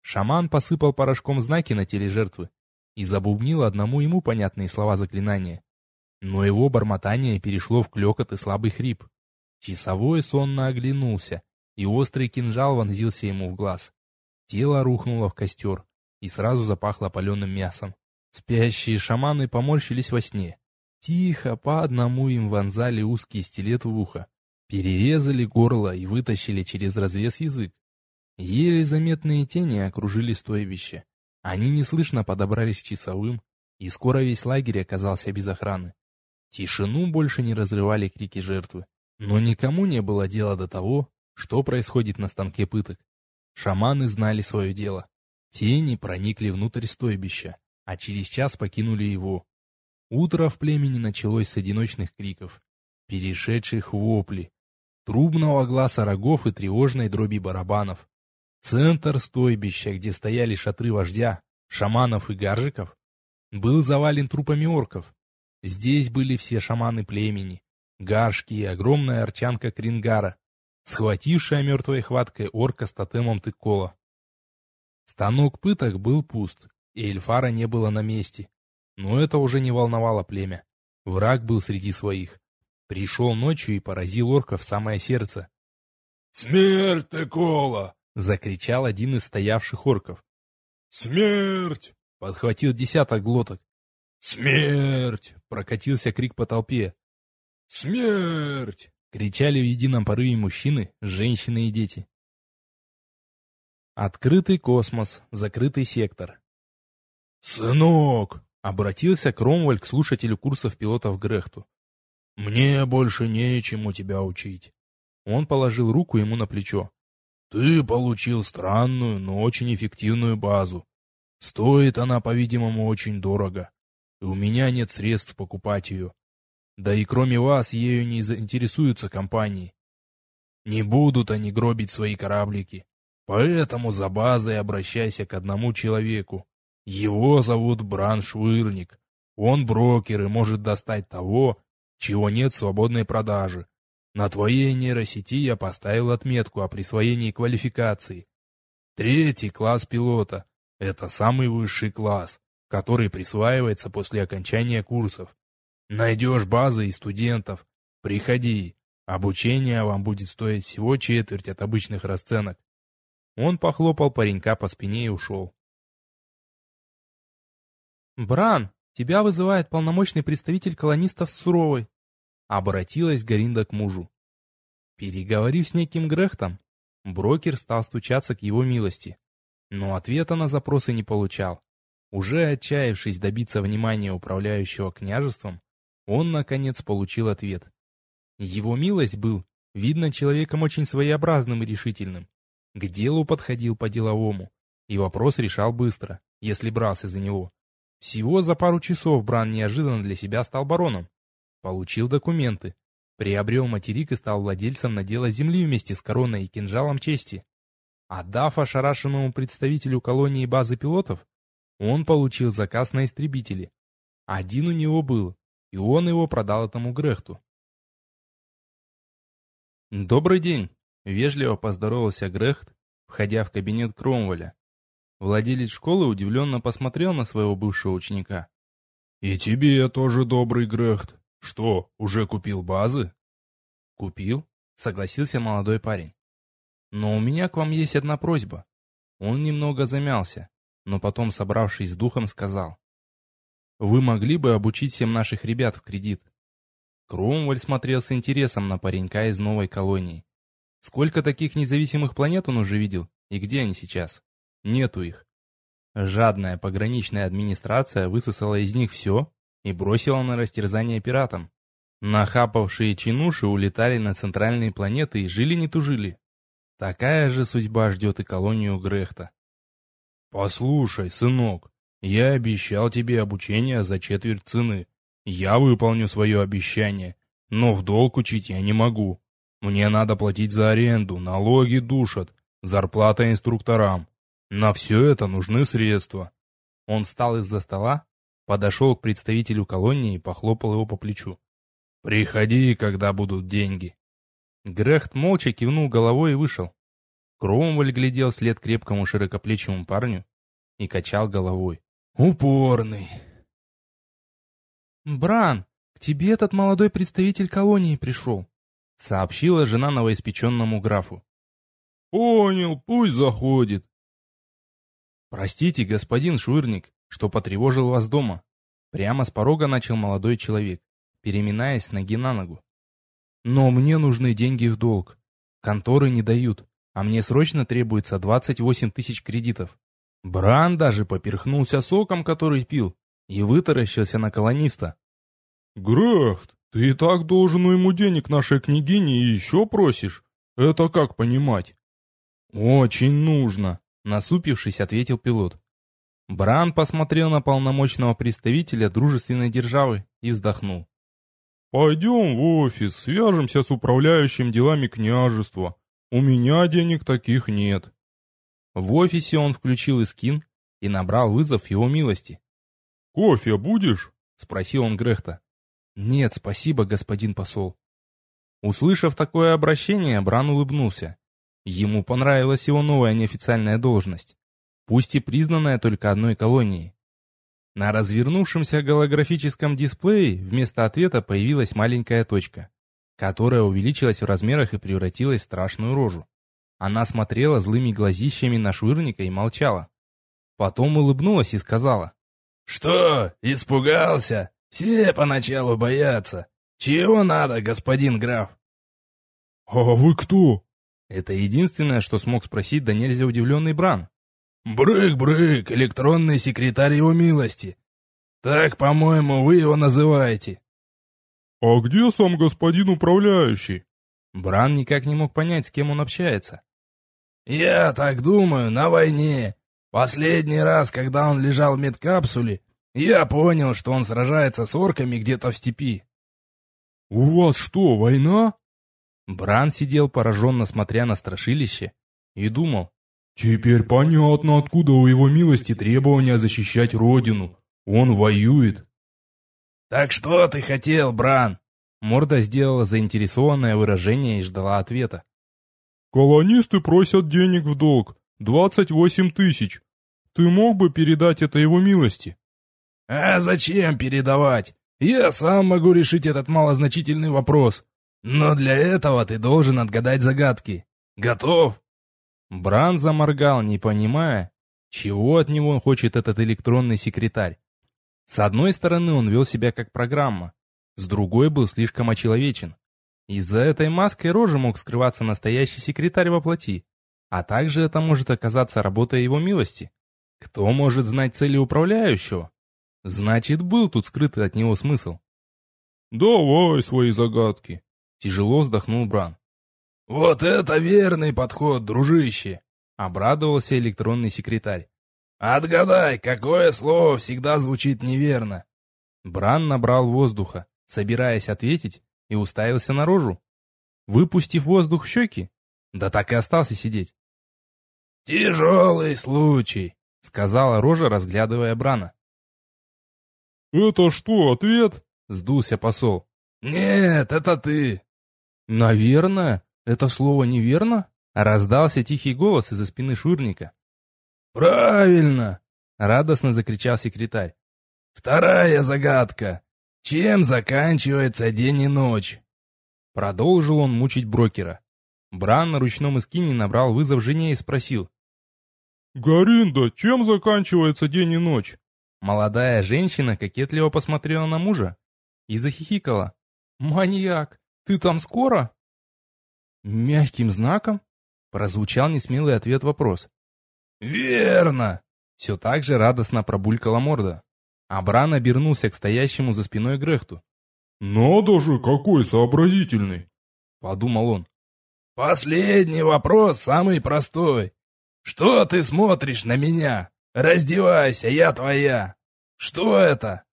Шаман посыпал порошком знаки на теле жертвы, и забубнил одному ему понятные слова заклинания. Но его бормотание перешло в клекот и слабый хрип. Часовой сонно оглянулся, и острый кинжал вонзился ему в глаз. Тело рухнуло в костер, и сразу запахло паленым мясом. Спящие шаманы поморщились во сне. Тихо по одному им вонзали узкий стилет в ухо, перерезали горло и вытащили через разрез язык. Еле заметные тени окружили стойбище. Они неслышно подобрались к часовым, и скоро весь лагерь оказался без охраны. Тишину больше не разрывали крики жертвы, но никому не было дела до того, что происходит на станке пыток. Шаманы знали свое дело. Тени проникли внутрь стойбища, а через час покинули его. Утро в племени началось с одиночных криков, перешедших в вопли, трубного глаза рогов и тревожной дроби барабанов. Центр стойбища, где стояли шатры вождя, шаманов и гаржиков, был завален трупами орков. Здесь были все шаманы племени, гаршки и огромная арчанка Крингара, схватившая мертвой хваткой орка с тотемом Тыкола. Станок пыток был пуст, и Эльфара не было на месте. Но это уже не волновало племя. Враг был среди своих. Пришел ночью и поразил орка в самое сердце. «Смерть Тыкола!» — закричал один из стоявших орков. «Смерть!» — подхватил десяток глоток. «Смерть!» — прокатился крик по толпе. «Смерть!» — кричали в едином порыве мужчины, женщины и дети. Открытый космос, закрытый сектор. «Сынок!» — обратился Кромваль к слушателю курсов пилотов Грехту. «Мне больше нечему тебя учить». Он положил руку ему на плечо. Ты получил странную, но очень эффективную базу. Стоит она, по-видимому, очень дорого. И у меня нет средств покупать ее. Да и кроме вас, ею не заинтересуются компании. Не будут они гробить свои кораблики. Поэтому за базой обращайся к одному человеку. Его зовут Бран Швырник. Он брокер и может достать того, чего нет в свободной продаже. На твоей нейросети я поставил отметку о присвоении квалификации. Третий класс пилота – это самый высший класс, который присваивается после окончания курсов. Найдешь базы и студентов. Приходи. Обучение вам будет стоить всего четверть от обычных расценок. Он похлопал паренька по спине и ушел. «Бран, тебя вызывает полномочный представитель колонистов Суровой», — обратилась Гаринда к мужу. Переговорив с неким Грехтом, брокер стал стучаться к его милости, но ответа на запросы не получал. Уже отчаявшись добиться внимания управляющего княжеством, он, наконец, получил ответ. Его милость был, видно, человеком очень своеобразным и решительным. К делу подходил по-деловому, и вопрос решал быстро, если брался за него. Всего за пару часов Бран неожиданно для себя стал бароном. Получил документы, приобрел материк и стал владельцем надела земли вместе с короной и кинжалом чести. Отдав ошарашенному представителю колонии базы пилотов, он получил заказ на истребители. Один у него был, и он его продал этому Грехту. «Добрый день!» — вежливо поздоровался Грехт, входя в кабинет Кромвеля. Владелец школы удивленно посмотрел на своего бывшего ученика. «И тебе тоже добрый Грехт. Что, уже купил базы?» «Купил», — согласился молодой парень. «Но у меня к вам есть одна просьба». Он немного замялся но потом, собравшись с духом, сказал. «Вы могли бы обучить всем наших ребят в кредит?» Кромвель смотрел с интересом на паренька из новой колонии. Сколько таких независимых планет он уже видел, и где они сейчас? Нету их. Жадная пограничная администрация высосала из них все и бросила на растерзание пиратам. Нахапавшие чинуши улетали на центральные планеты и жили не тужили. Такая же судьба ждет и колонию Грехта. «Послушай, сынок, я обещал тебе обучение за четверть цены. Я выполню свое обещание, но в долг учить я не могу. Мне надо платить за аренду, налоги душат, зарплата инструкторам. На все это нужны средства». Он встал из-за стола, подошел к представителю колонии и похлопал его по плечу. «Приходи, когда будут деньги». Грехт молча кивнул головой и вышел. Кромвель глядел вслед крепкому широкоплечему парню и качал головой. «Упорный!» «Бран, к тебе этот молодой представитель колонии пришел», — сообщила жена новоиспеченному графу. «Понял, пусть заходит». «Простите, господин Швырник, что потревожил вас дома». Прямо с порога начал молодой человек, переминаясь ноги на ногу. «Но мне нужны деньги в долг. Конторы не дают а мне срочно требуется 28 тысяч кредитов. Бран даже поперхнулся соком, который пил, и вытаращился на колониста. «Грехт, ты и так должен ему денег нашей княгине и еще просишь? Это как понимать?» «Очень нужно», — насупившись, ответил пилот. Бран посмотрел на полномочного представителя дружественной державы и вздохнул. «Пойдем в офис, свяжемся с управляющим делами княжества. У меня денег таких нет. В офисе он включил Искин и набрал вызов его милости. «Кофе будешь?» — спросил он Грехта. «Нет, спасибо, господин посол». Услышав такое обращение, Бран улыбнулся. Ему понравилась его новая неофициальная должность, пусть и признанная только одной колонией. На развернувшемся голографическом дисплее вместо ответа появилась маленькая точка которая увеличилась в размерах и превратилась в страшную рожу. Она смотрела злыми глазищами на швырника и молчала. Потом улыбнулась и сказала. «Что, испугался? Все поначалу боятся. Чего надо, господин граф?» «А вы кто?» Это единственное, что смог спросить да нельзя удивленный Бран. «Брык-брык, электронный секретарь его милости. Так, по-моему, вы его называете». «А где сам господин управляющий?» Бран никак не мог понять, с кем он общается. «Я так думаю, на войне. Последний раз, когда он лежал в медкапсуле, я понял, что он сражается с орками где-то в степи». «У вас что, война?» Бран сидел пораженно смотря на страшилище и думал. «Теперь понятно, откуда у его милости требования защищать родину. Он воюет». «Так что ты хотел, Бран?» Морда сделала заинтересованное выражение и ждала ответа. «Колонисты просят денег в долг. Двадцать восемь тысяч. Ты мог бы передать это его милости?» «А зачем передавать? Я сам могу решить этот малозначительный вопрос. Но для этого ты должен отгадать загадки. Готов?» Бран заморгал, не понимая, чего от него хочет этот электронный секретарь. С одной стороны, он вел себя как программа, с другой был слишком очеловечен. Из-за этой маской рожи мог скрываться настоящий секретарь во плоти, а также это может оказаться работой его милости. Кто может знать цели управляющего? Значит, был тут скрытый от него смысл. «Давай свои загадки», — тяжело вздохнул Бран. «Вот это верный подход, дружище!» — обрадовался электронный секретарь. «Отгадай, какое слово всегда звучит неверно?» Бран набрал воздуха, собираясь ответить, и уставился на рожу. Выпустив воздух в щеки, да так и остался сидеть. «Тяжелый случай», — сказала рожа, разглядывая Брана. «Это что, ответ?» — сдулся посол. «Нет, это ты». «Наверное? Это слово неверно?» — раздался тихий голос из-за спины швырника. «Правильно!» — радостно закричал секретарь. «Вторая загадка. Чем заканчивается день и ночь?» Продолжил он мучить брокера. Бран на ручном эскине набрал вызов жене и спросил. «Гаринда, чем заканчивается день и ночь?» Молодая женщина кокетливо посмотрела на мужа и захихикала. «Маньяк, ты там скоро?» Мягким знаком прозвучал несмелый ответ-вопрос. «Верно!» Все так же радостно пробулькала морда. Абран обернулся к стоящему за спиной Грехту. «Надо же, какой сообразительный!» — подумал он. «Последний вопрос самый простой. Что ты смотришь на меня? Раздевайся, я твоя! Что это?»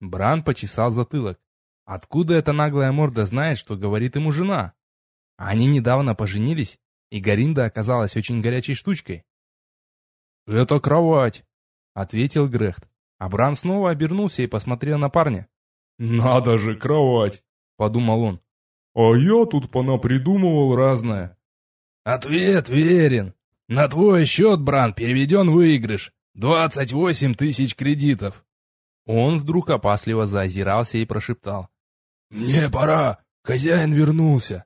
Бран почесал затылок. Откуда эта наглая морда знает, что говорит ему жена? Они недавно поженились, и Гаринда оказалась очень горячей штучкой. «Это кровать», — ответил Грехт. А Бран снова обернулся и посмотрел на парня. «Надо же, кровать!» — подумал он. «А я тут понапридумывал разное». «Ответ верен. На твой счет, Бран, переведен выигрыш. Двадцать восемь тысяч кредитов». Он вдруг опасливо заозирался и прошептал. «Мне пора, хозяин вернулся».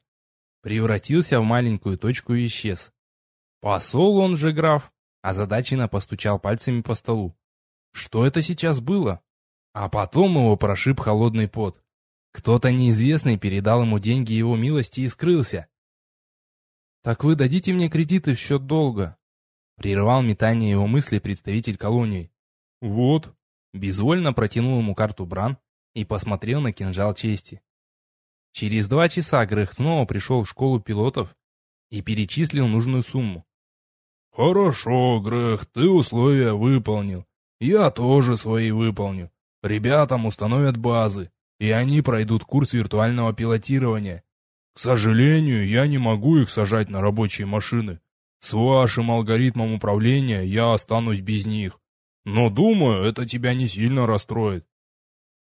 Превратился в маленькую точку и исчез. Посол, он же граф, озадаченно постучал пальцами по столу. Что это сейчас было? А потом его прошиб холодный пот. Кто-то неизвестный передал ему деньги его милости и скрылся. «Так вы дадите мне кредиты в счет долга?» Прервал метание его мысли представитель колонии. «Вот». Безвольно протянул ему карту Бран и посмотрел на кинжал чести. Через два часа Грех снова пришел в школу пилотов и перечислил нужную сумму. «Хорошо, Грех, ты условия выполнил. Я тоже свои выполню. Ребятам установят базы, и они пройдут курс виртуального пилотирования. К сожалению, я не могу их сажать на рабочие машины. С вашим алгоритмом управления я останусь без них. Но думаю, это тебя не сильно расстроит.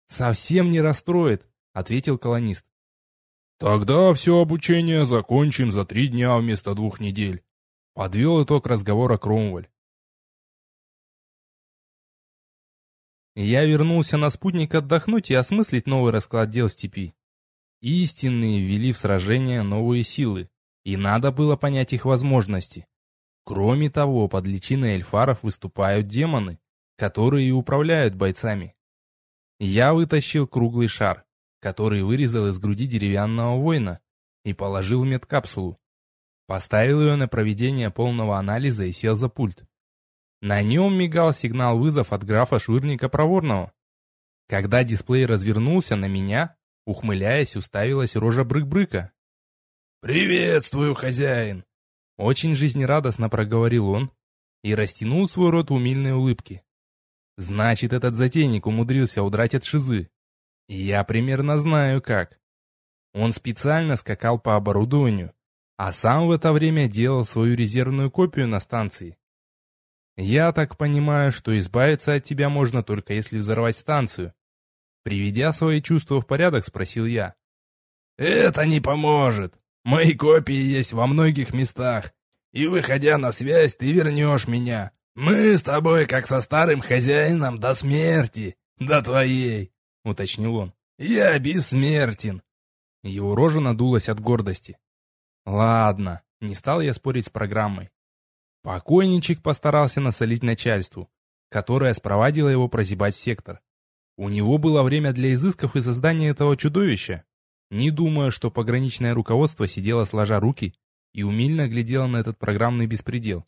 Совсем не расстроит, ответил колонист. Тогда все обучение закончим за три дня вместо двух недель. Подвел итог разговора Кромваль. Я вернулся на спутник отдохнуть и осмыслить новый расклад дел степи. Истинные ввели в сражение новые силы, и надо было понять их возможности. Кроме того, под личиной эльфаров выступают демоны, которые и управляют бойцами. Я вытащил круглый шар, который вырезал из груди деревянного воина, и положил в медкапсулу. Поставил ее на проведение полного анализа и сел за пульт. На нем мигал сигнал вызов от графа Швырника Проворного. Когда дисплей развернулся на меня, ухмыляясь, уставилась рожа Брык-Брыка. «Приветствую, хозяин!» Очень жизнерадостно проговорил он и растянул свой рот в умильной улыбке. Значит, этот затейник умудрился удрать от шизы. я примерно знаю как. Он специально скакал по оборудованию, а сам в это время делал свою резервную копию на станции. Я так понимаю, что избавиться от тебя можно только если взорвать станцию. Приведя свои чувства в порядок, спросил я. Это не поможет. Мои копии есть во многих местах. И выходя на связь, ты вернешь меня. Мы с тобой, как со старым хозяином, до смерти. До твоей, уточнил он. Я бессмертен. Его рожа надулась от гордости. Ладно, не стал я спорить с программой. Покойничек постарался насолить начальству, которое спровадило его прозябать в сектор. У него было время для изысков и создания этого чудовища. Не думая, что пограничное руководство сидело сложа руки и умильно глядело на этот программный беспредел.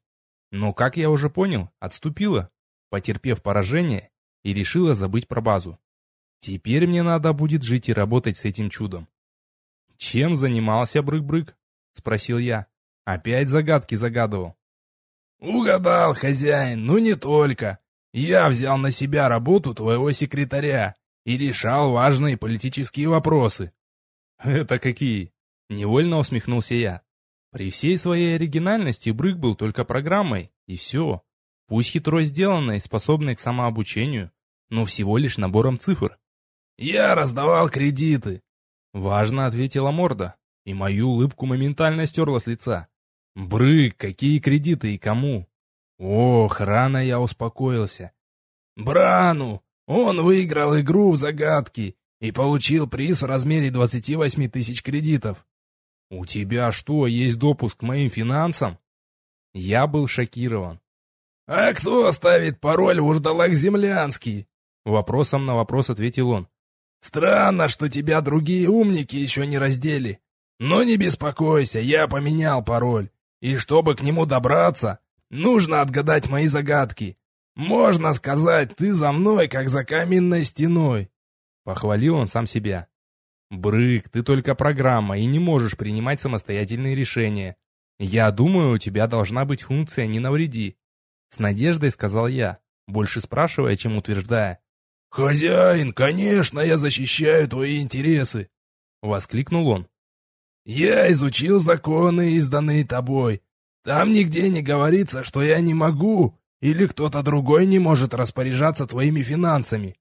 Но, как я уже понял, отступила, потерпев поражение, и решила забыть про базу. Теперь мне надо будет жить и работать с этим чудом. «Чем занимался Брык-Брык?» — спросил я. Опять загадки загадывал. «Угадал, хозяин, ну не только. Я взял на себя работу твоего секретаря и решал важные политические вопросы». «Это какие?» — невольно усмехнулся я. При всей своей оригинальности Брык был только программой, и все. Пусть хитро сделанной, способной к самообучению, но всего лишь набором цифр. «Я раздавал кредиты», — важно ответила морда, и мою улыбку моментально стерла с лица. «Брык, какие кредиты и кому?» Ох, рано я успокоился. «Брану! Он выиграл игру в загадки и получил приз в размере 28 тысяч кредитов. «У тебя что, есть допуск к моим финансам?» Я был шокирован. «А кто оставит пароль в Урдалак Землянский?» Вопросом на вопрос ответил он. «Странно, что тебя другие умники еще не раздели. Но не беспокойся, я поменял пароль. И чтобы к нему добраться, нужно отгадать мои загадки. Можно сказать, ты за мной, как за каменной стеной». Похвалил он сам себя. «Брык, ты только программа и не можешь принимать самостоятельные решения. Я думаю, у тебя должна быть функция «не навреди». С надеждой сказал я, больше спрашивая, чем утверждая. «Хозяин, конечно, я защищаю твои интересы!» Воскликнул он. «Я изучил законы, изданные тобой. Там нигде не говорится, что я не могу или кто-то другой не может распоряжаться твоими финансами».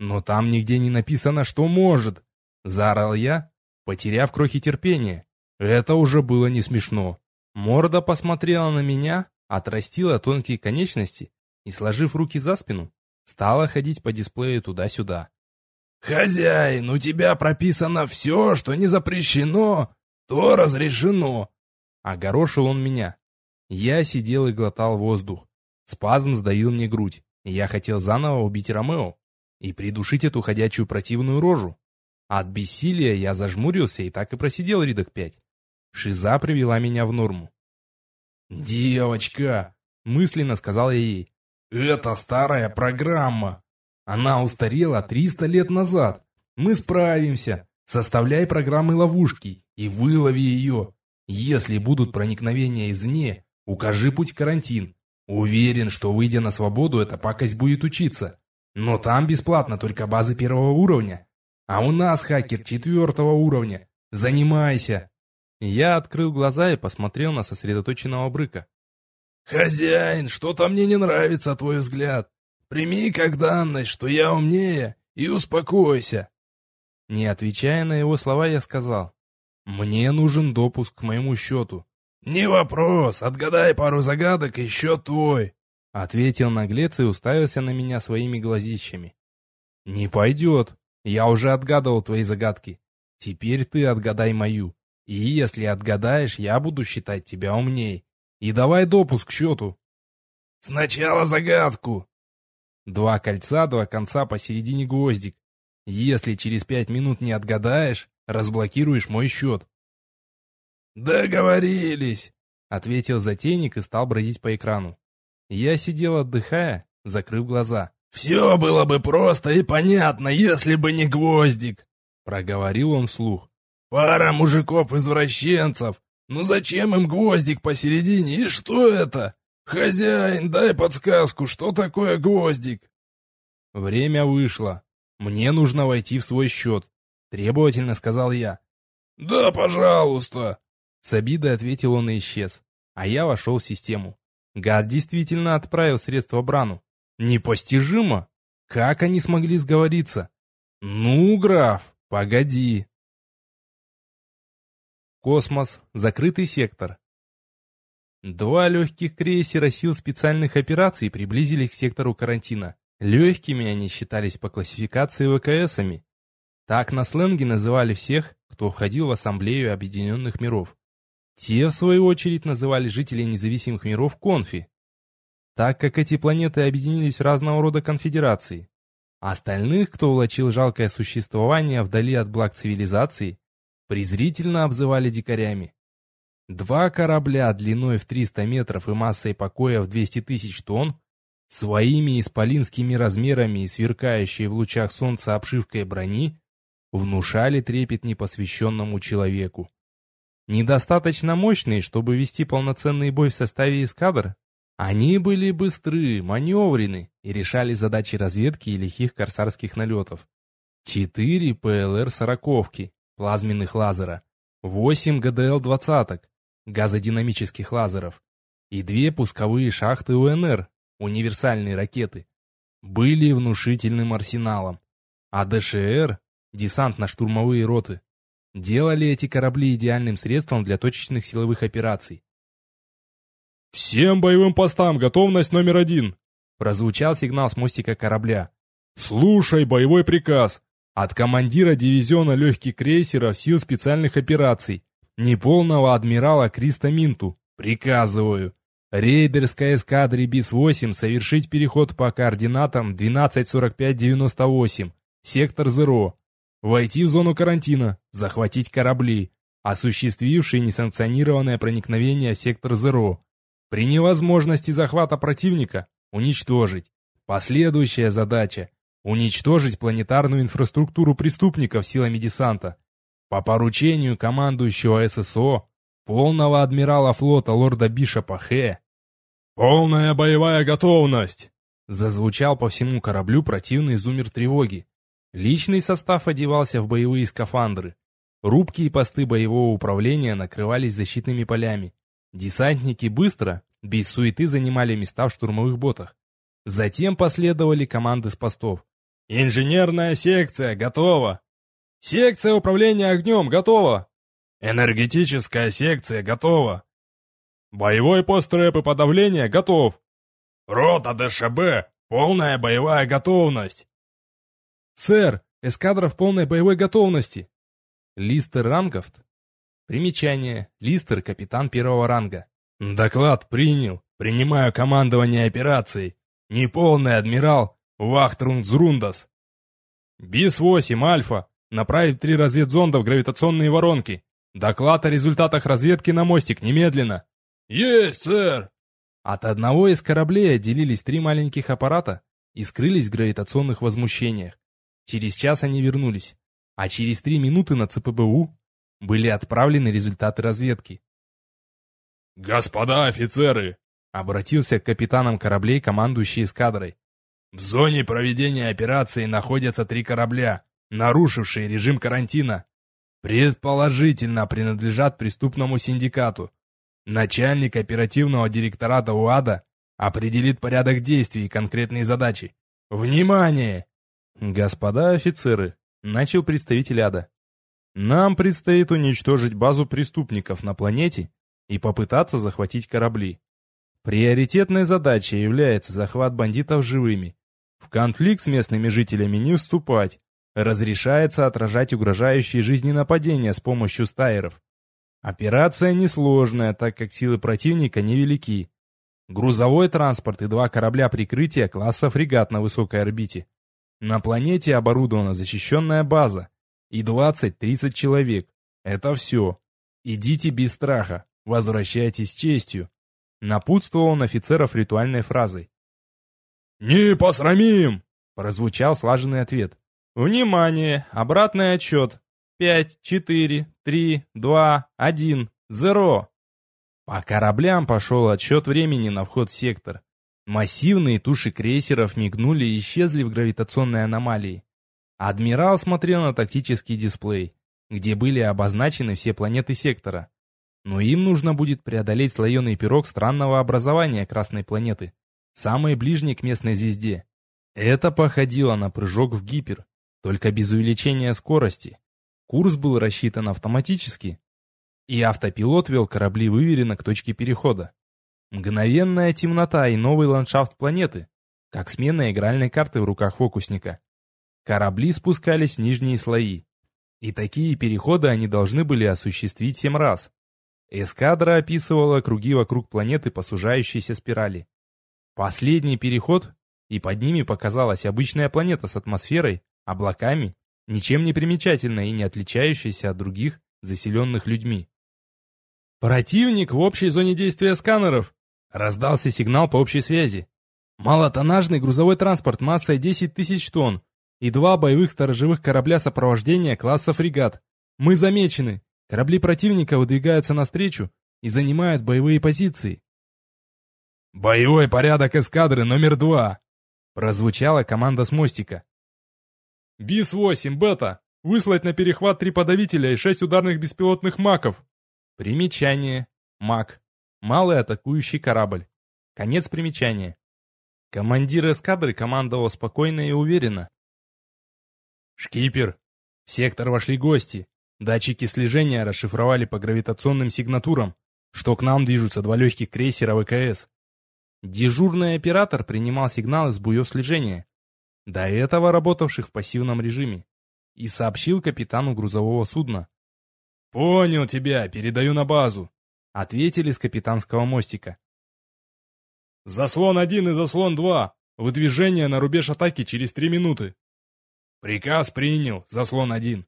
«Но там нигде не написано, что может!» Заорал я, потеряв крохи терпения. Это уже было не смешно. Морда посмотрела на меня, отрастила тонкие конечности и, сложив руки за спину, стала ходить по дисплею туда-сюда. «Хозяин, у тебя прописано все, что не запрещено, то разрешено!» Огорошил он меня. Я сидел и глотал воздух. Спазм сдавил мне грудь, я хотел заново убить Ромео и придушить эту ходячую противную рожу. От бессилия я зажмурился и так и просидел рядок пять. Шиза привела меня в норму. «Девочка!» — мысленно сказал я ей. «Это старая программа. Она устарела 300 лет назад. Мы справимся. Составляй программы ловушки и вылови ее. Если будут проникновения извне, укажи путь в карантин. Уверен, что выйдя на свободу, эта пакость будет учиться. Но там бесплатно только базы первого уровня. А у нас хакер четвертого уровня. Занимайся!» Я открыл глаза и посмотрел на сосредоточенного брыка. «Хозяин, что-то мне не нравится твой взгляд. Прими как данность, что я умнее, и успокойся». Не отвечая на его слова, я сказал, «Мне нужен допуск к моему счету». «Не вопрос, отгадай пару загадок, и счет твой», — ответил наглец и уставился на меня своими глазищами. «Не пойдет», я уже отгадывал твои загадки. Теперь ты отгадай мою. И если отгадаешь, я буду считать тебя умней. И давай допуск к счету. Сначала загадку. Два кольца, два конца, посередине гвоздик. Если через пять минут не отгадаешь, разблокируешь мой счет. «Договорились», — ответил затейник и стал бродить по экрану. Я сидел отдыхая, закрыв глаза. «Все было бы просто и понятно, если бы не гвоздик», — проговорил он вслух. «Пара мужиков-извращенцев. Ну зачем им гвоздик посередине, и что это? Хозяин, дай подсказку, что такое гвоздик?» «Время вышло. Мне нужно войти в свой счет», — требовательно сказал я. «Да, пожалуйста», — с обидой ответил он и исчез. А я вошел в систему. Гад действительно отправил средства Брану. Непостижимо! Как они смогли сговориться? Ну, граф, погоди. Космос. Закрытый сектор. Два легких крейсера сил специальных операций приблизились к сектору карантина. Легкими они считались по классификации ВКСами. Так на сленге называли всех, кто входил в Ассамблею Объединенных Миров. Те, в свою очередь, называли жителей независимых миров конфи так как эти планеты объединились в разного рода конфедерации. Остальных, кто улочил жалкое существование вдали от благ цивилизации, презрительно обзывали дикарями. Два корабля длиной в 300 метров и массой покоя в 200 тысяч тонн, своими исполинскими размерами и сверкающей в лучах солнца обшивкой брони, внушали трепет непосвященному человеку. Недостаточно мощные, чтобы вести полноценный бой в составе эскадр, они были быстры, маневрены и решали задачи разведки и лихих корсарских налетов. Четыре ПЛР-сороковки, плазменных лазера, восемь ГДЛ-двадцаток, газодинамических лазеров и две пусковые шахты УНР, универсальные ракеты, были внушительным арсеналом. А ДШР, десантно-штурмовые роты, делали эти корабли идеальным средством для точечных силовых операций. «Всем боевым постам готовность номер один!» Прозвучал сигнал с мостика корабля. «Слушай боевой приказ от командира дивизиона легких крейсеров сил специальных операций, неполного адмирала Криста Минту. Приказываю. Рейдерской эскадре БИС-8 совершить переход по координатам 124598, сектор Зеро. Войти в зону карантина, захватить корабли, осуществившие несанкционированное проникновение в сектор Зеро. При невозможности захвата противника уничтожить. Последующая задача – уничтожить планетарную инфраструктуру преступников силами десанта. По поручению командующего ССО, полного адмирала флота лорда Бишопа Х. «Полная боевая готовность!» Зазвучал по всему кораблю противный зумер тревоги. Личный состав одевался в боевые скафандры. Рубки и посты боевого управления накрывались защитными полями. Десантники быстро, без суеты занимали места в штурмовых ботах. Затем последовали команды с постов. «Инженерная секция готова!» «Секция управления огнем готова!» «Энергетическая секция готова!» «Боевой пост рэп и подавления готов!» «Рота ДШБ! Полная боевая готовность!» «Сэр, эскадра в полной боевой готовности!» Листер Ранговт Примечание. Листер, капитан первого ранга. Доклад принял. Принимаю командование операцией. Неполный адмирал Вахтрунгзрундас. БИС-8 Альфа. Направить три разведзонда в гравитационные воронки. Доклад о результатах разведки на мостик немедленно. Есть, сэр! От одного из кораблей отделились три маленьких аппарата и скрылись в гравитационных возмущениях. Через час они вернулись, а через три минуты на ЦПБУ были отправлены результаты разведки. «Господа офицеры!» — обратился к капитанам кораблей, командующий эскадрой. «В зоне проведения операции находятся три корабля, нарушившие режим карантина. Предположительно принадлежат преступному синдикату. Начальник оперативного директората УАДа определит порядок действий и конкретные задачи. Внимание!» «Господа офицеры!» — начал представитель ада. Нам предстоит уничтожить базу преступников на планете и попытаться захватить корабли. Приоритетной задачей является захват бандитов живыми. В конфликт с местными жителями не вступать. Разрешается отражать угрожающие жизни нападения с помощью стайеров. Операция несложная, так как силы противника невелики. Грузовой транспорт и два корабля прикрытия класса фрегат на высокой орбите. На планете оборудована защищенная база, и 20-30 человек. Это все. Идите без страха, возвращайтесь с честью. Напутствовал он офицеров ритуальной фразой. «Не посрамим!» — прозвучал слаженный ответ. «Внимание! Обратный отчет. Пять, четыре, три, два, один, зеро!» По кораблям пошел отсчет времени на вход в сектор. Массивные туши крейсеров мигнули и исчезли в гравитационной аномалии. Адмирал смотрел на тактический дисплей, где были обозначены все планеты сектора. Но им нужно будет преодолеть слоеный пирог странного образования Красной планеты, самой ближней к местной звезде. Это походило на прыжок в гипер, только без увеличения скорости. Курс был рассчитан автоматически, и автопилот вел корабли выверенно к точке перехода. Мгновенная темнота и новый ландшафт планеты, как смена игральной карты в руках фокусника. Корабли спускались в нижние слои. И такие переходы они должны были осуществить семь раз. Эскадра описывала круги вокруг планеты по сужающейся спирали. Последний переход и под ними показалась обычная планета с атмосферой, облаками, ничем не примечательная и не отличающаяся от других, заселенных людьми. «Противник в общей зоне действия сканеров!» Раздался сигнал по общей связи. Малотоннажный грузовой транспорт массой 10 тысяч тонн и два боевых сторожевых корабля сопровождения класса фрегат. Мы замечены. Корабли противника выдвигаются навстречу и занимают боевые позиции. «Боевой порядок эскадры номер два!» Прозвучала команда с мостика. «БИС-8, Бета! Выслать на перехват три подавителя и шесть ударных беспилотных маков!» Примечание. Мак. Малый атакующий корабль. Конец примечания. Командир эскадры командовал спокойно и уверенно. «Шкипер! В сектор вошли гости. Датчики слежения расшифровали по гравитационным сигнатурам, что к нам движутся два легких крейсера ВКС. Дежурный оператор принимал сигналы с буев слежения, до этого работавших в пассивном режиме, и сообщил капитану грузового судна. «Понял тебя, передаю на базу», — ответили с капитанского мостика. «Заслон один и заслон два. Выдвижение на рубеж атаки через три минуты». «Приказ принял, заслон один».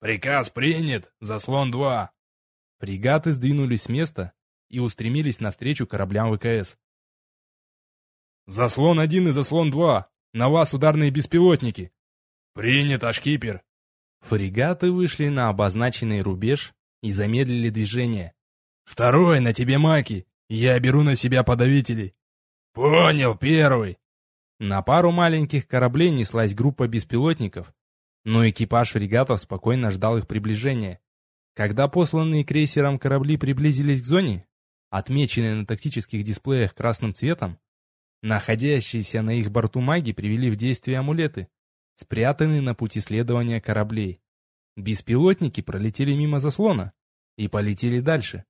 «Приказ принят, заслон два». Фрегаты сдвинулись с места и устремились навстречу кораблям ВКС. «Заслон один и заслон два. На вас ударные беспилотники». «Принято, шкипер». Фрегаты вышли на обозначенный рубеж и замедлили движение. «Второй на тебе маки. Я беру на себя подавителей». «Понял, первый». На пару маленьких кораблей неслась группа беспилотников, но экипаж фрегатов спокойно ждал их приближения. Когда посланные крейсером корабли приблизились к зоне, отмеченной на тактических дисплеях красным цветом, находящиеся на их борту маги привели в действие амулеты, спрятанные на пути следования кораблей. Беспилотники пролетели мимо заслона и полетели дальше,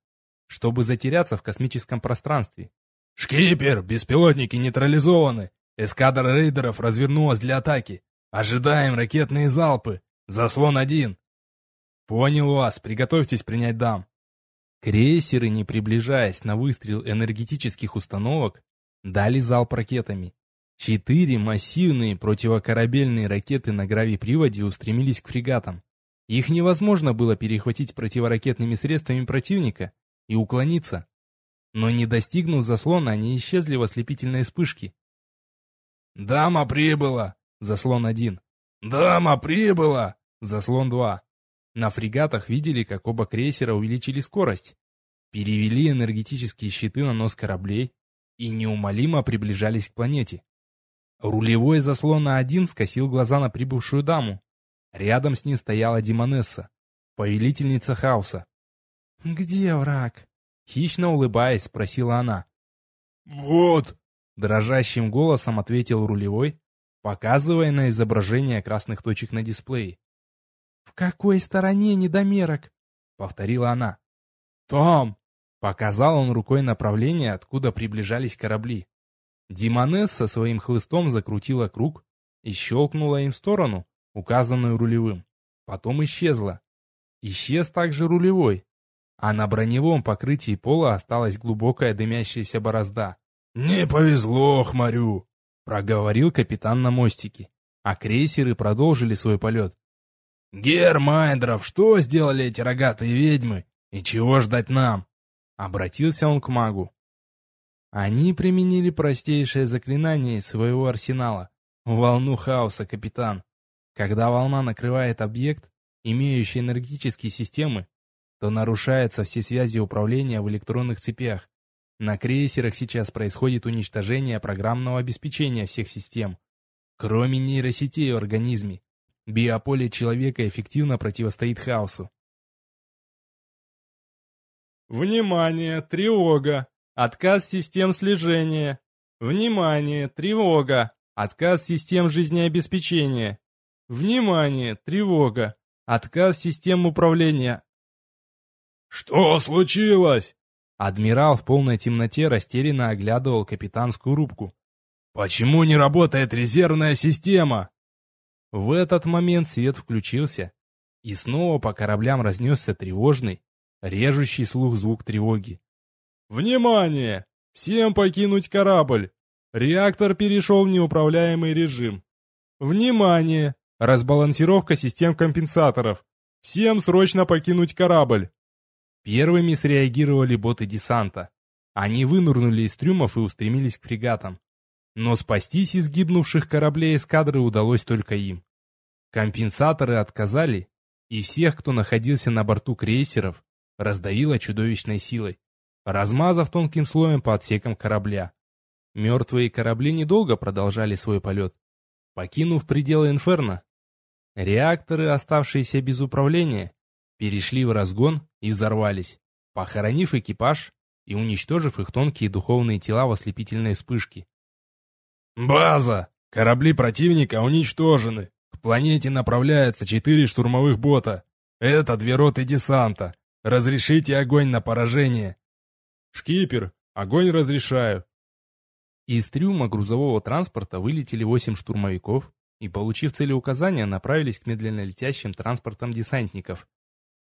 чтобы затеряться в космическом пространстве. «Шкипер, беспилотники нейтрализованы! Эскадра рейдеров развернулась для атаки! Ожидаем ракетные залпы! Заслон один!» «Понял вас, приготовьтесь принять дам!» Крейсеры, не приближаясь на выстрел энергетических установок, дали залп ракетами. Четыре массивные противокорабельные ракеты на гравиприводе устремились к фрегатам. Их невозможно было перехватить противоракетными средствами противника и уклониться. Но не достигнув заслона, они исчезли в ослепительной вспышке. «Дама прибыла!» Заслон один. «Дама прибыла!» Заслон два. На фрегатах видели, как оба крейсера увеличили скорость, перевели энергетические щиты на нос кораблей и неумолимо приближались к планете. Рулевой заслона один скосил глаза на прибывшую даму. Рядом с ней стояла Димонесса, повелительница хаоса. «Где враг?» Хищно улыбаясь, спросила она. «Вот!» Дрожащим голосом ответил рулевой, показывая на изображение красных точек на дисплее. «В какой стороне недомерок?» Повторила она. «Там!» Показал он рукой направление, откуда приближались корабли. Димонесса своим хлыстом закрутила круг и щелкнула им в сторону, указанную рулевым. Потом исчезла. Исчез также рулевой, а на броневом покрытии пола осталась глубокая дымящаяся борозда. «Не повезло, хмарю!» — проговорил капитан на мостике, а крейсеры продолжили свой полет. «Гермайндров, что сделали эти рогатые ведьмы? И чего ждать нам?» Обратился он к магу. Они применили простейшее заклинание своего арсенала — волну хаоса, капитан. Когда волна накрывает объект, имеющий энергетические системы, то нарушаются все связи управления в электронных цепях. На крейсерах сейчас происходит уничтожение программного обеспечения всех систем. Кроме нейросетей в организме, биополе человека эффективно противостоит хаосу. Внимание, тревога! Отказ систем слежения! Внимание, тревога! Отказ систем жизнеобеспечения! Внимание, тревога! Отказ систем управления! «Что случилось?» Адмирал в полной темноте растерянно оглядывал капитанскую рубку. «Почему не работает резервная система?» В этот момент свет включился, и снова по кораблям разнесся тревожный, режущий слух звук тревоги. «Внимание! Всем покинуть корабль! Реактор перешел в неуправляемый режим. Внимание! Разбалансировка систем компенсаторов. Всем срочно покинуть корабль. Первыми среагировали боты десанта. Они вынурнули из трюмов и устремились к фрегатам. Но спастись из гибнувших кораблей эскадры удалось только им. Компенсаторы отказали, и всех, кто находился на борту крейсеров, раздавило чудовищной силой, размазав тонким слоем по отсекам корабля. Мертвые корабли недолго продолжали свой полет. Покинув пределы Инферно, реакторы, оставшиеся без управления, перешли в разгон и взорвались, похоронив экипаж и уничтожив их тонкие духовные тела в ослепительной вспышке. «База! Корабли противника уничтожены! К планете направляются четыре штурмовых бота. Это две роты десанта. Разрешите огонь на поражение!» «Шкипер, огонь разрешаю!» Из трюма грузового транспорта вылетели восемь штурмовиков и, получив целеуказания, направились к медленно летящим транспортам десантников.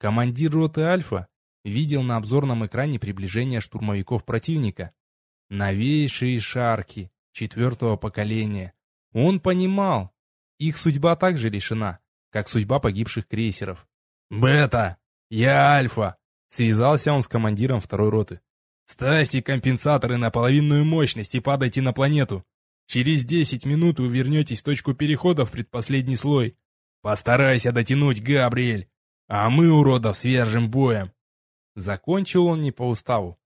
Командир роты «Альфа» видел на обзорном экране приближение штурмовиков противника. Новейшие шарки, четвертого поколения. Он понимал, их судьба также решена, как судьба погибших крейсеров. «Бета! Я Альфа!» Связался он с командиром второй роты. Ставьте компенсаторы на половинную мощность и падайте на планету. Через 10 минут вы вернетесь в точку перехода в предпоследний слой. Постарайся дотянуть, Габриэль, а мы уродов свяжем боем. Закончил он не по уставу.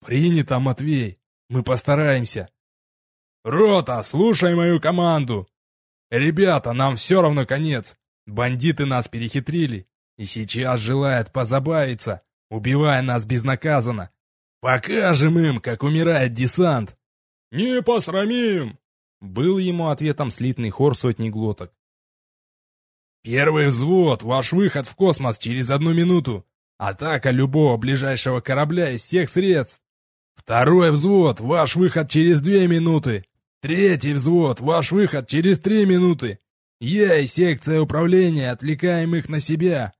Принято, Матвей, мы постараемся. Рота, слушай мою команду. Ребята, нам все равно конец. Бандиты нас перехитрили и сейчас желают позабавиться, убивая нас безнаказанно. «Покажем им, как умирает десант!» «Не посрамим!» Был ему ответом слитный хор сотни глоток. «Первый взвод, ваш выход в космос через одну минуту. Атака любого ближайшего корабля из всех средств. Второй взвод, ваш выход через две минуты. Третий взвод, ваш выход через три минуты. Я и секция управления отвлекаем их на себя.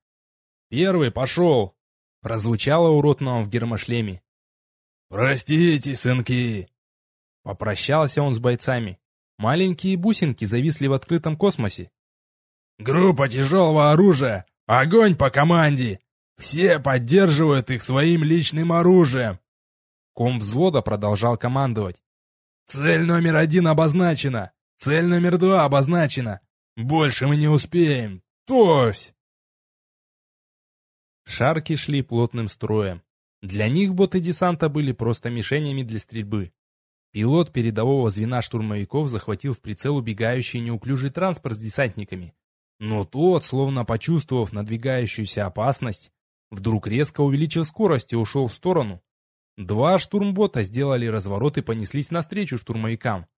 Первый пошел!» Прозвучало уродного в гермошлеме. «Простите, сынки!» Попрощался он с бойцами. Маленькие бусинки зависли в открытом космосе. «Группа тяжелого оружия! Огонь по команде! Все поддерживают их своим личным оружием!» Ком взвода продолжал командовать. «Цель номер один обозначена! Цель номер два обозначена! Больше мы не успеем! Тось!» Шарки шли плотным строем. Для них боты десанта были просто мишенями для стрельбы. Пилот передового звена штурмовиков захватил в прицел убегающий неуклюжий транспорт с десантниками. Но тот, словно почувствовав надвигающуюся опасность, вдруг резко увеличил скорость и ушел в сторону. Два штурмбота сделали разворот и понеслись навстречу штурмовикам.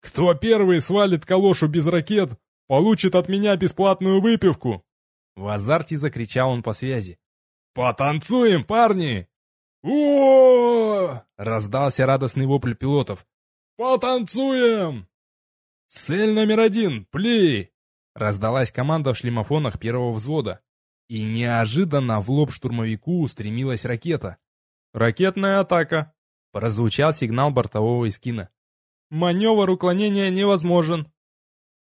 «Кто первый свалит калошу без ракет, получит от меня бесплатную выпивку!» В азарте закричал он по связи. «Потанцуем, парни!» о раздался радостный вопль пилотов. «Потанцуем!» «Цель номер один! Пли!» Раздалась команда в шлемофонах первого взвода. И неожиданно в лоб штурмовику устремилась ракета. «Ракетная атака!» Прозвучал сигнал бортового эскина. «Маневр уклонения невозможен!»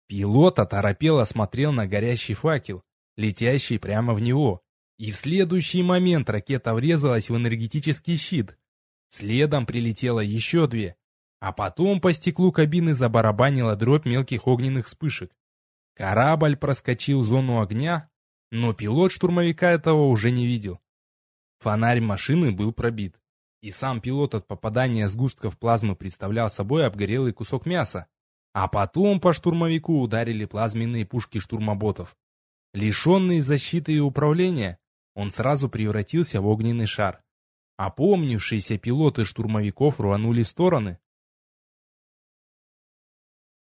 Пилот оторопело смотрел на горящий факел, летящий прямо в него. И в следующий момент ракета врезалась в энергетический щит. Следом прилетело еще две. А потом по стеклу кабины забарабанила дробь мелких огненных вспышек. Корабль проскочил зону огня, но пилот штурмовика этого уже не видел. Фонарь машины был пробит. И сам пилот от попадания сгустков плазмы представлял собой обгорелый кусок мяса. А потом по штурмовику ударили плазменные пушки штурмоботов. Лишенный защиты и управления, он сразу превратился в огненный шар. Опомнившиеся пилоты штурмовиков рванули в стороны.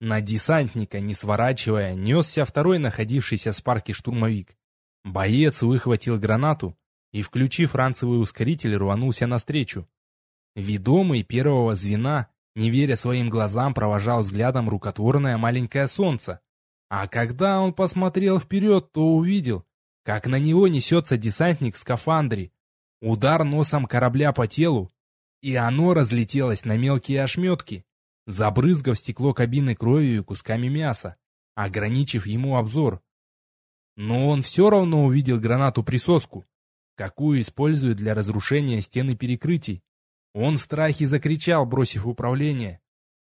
На десантника, не сворачивая, несся второй находившийся в парке штурмовик. Боец выхватил гранату и, включив ранцевый ускоритель, рванулся навстречу. Ведомый первого звена, не веря своим глазам, провожал взглядом рукотворное маленькое солнце. А когда он посмотрел вперед, то увидел, как на него несется десантник в скафандре. Удар носом корабля по телу, и оно разлетелось на мелкие ошметки, забрызгав стекло кабины кровью и кусками мяса, ограничив ему обзор. Но он все равно увидел гранату-присоску, какую используют для разрушения стены перекрытий. Он в страхе закричал, бросив управление.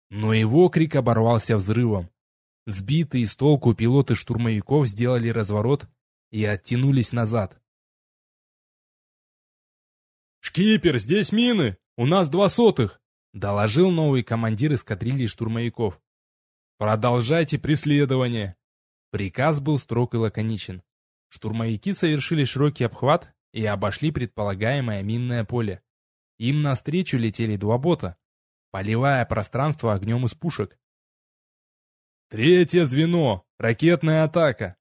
Но его крик оборвался взрывом. Сбитые с толку пилоты штурмовиков сделали разворот и оттянулись назад. «Шкипер, здесь мины! У нас два сотых!» — доложил новый командир эскадрильи штурмовиков. «Продолжайте преследование!» Приказ был строг и лаконичен. Штурмовики совершили широкий обхват и обошли предполагаемое минное поле. Им навстречу летели два бота, поливая пространство огнем из пушек. «Третье звено! Ракетная атака!»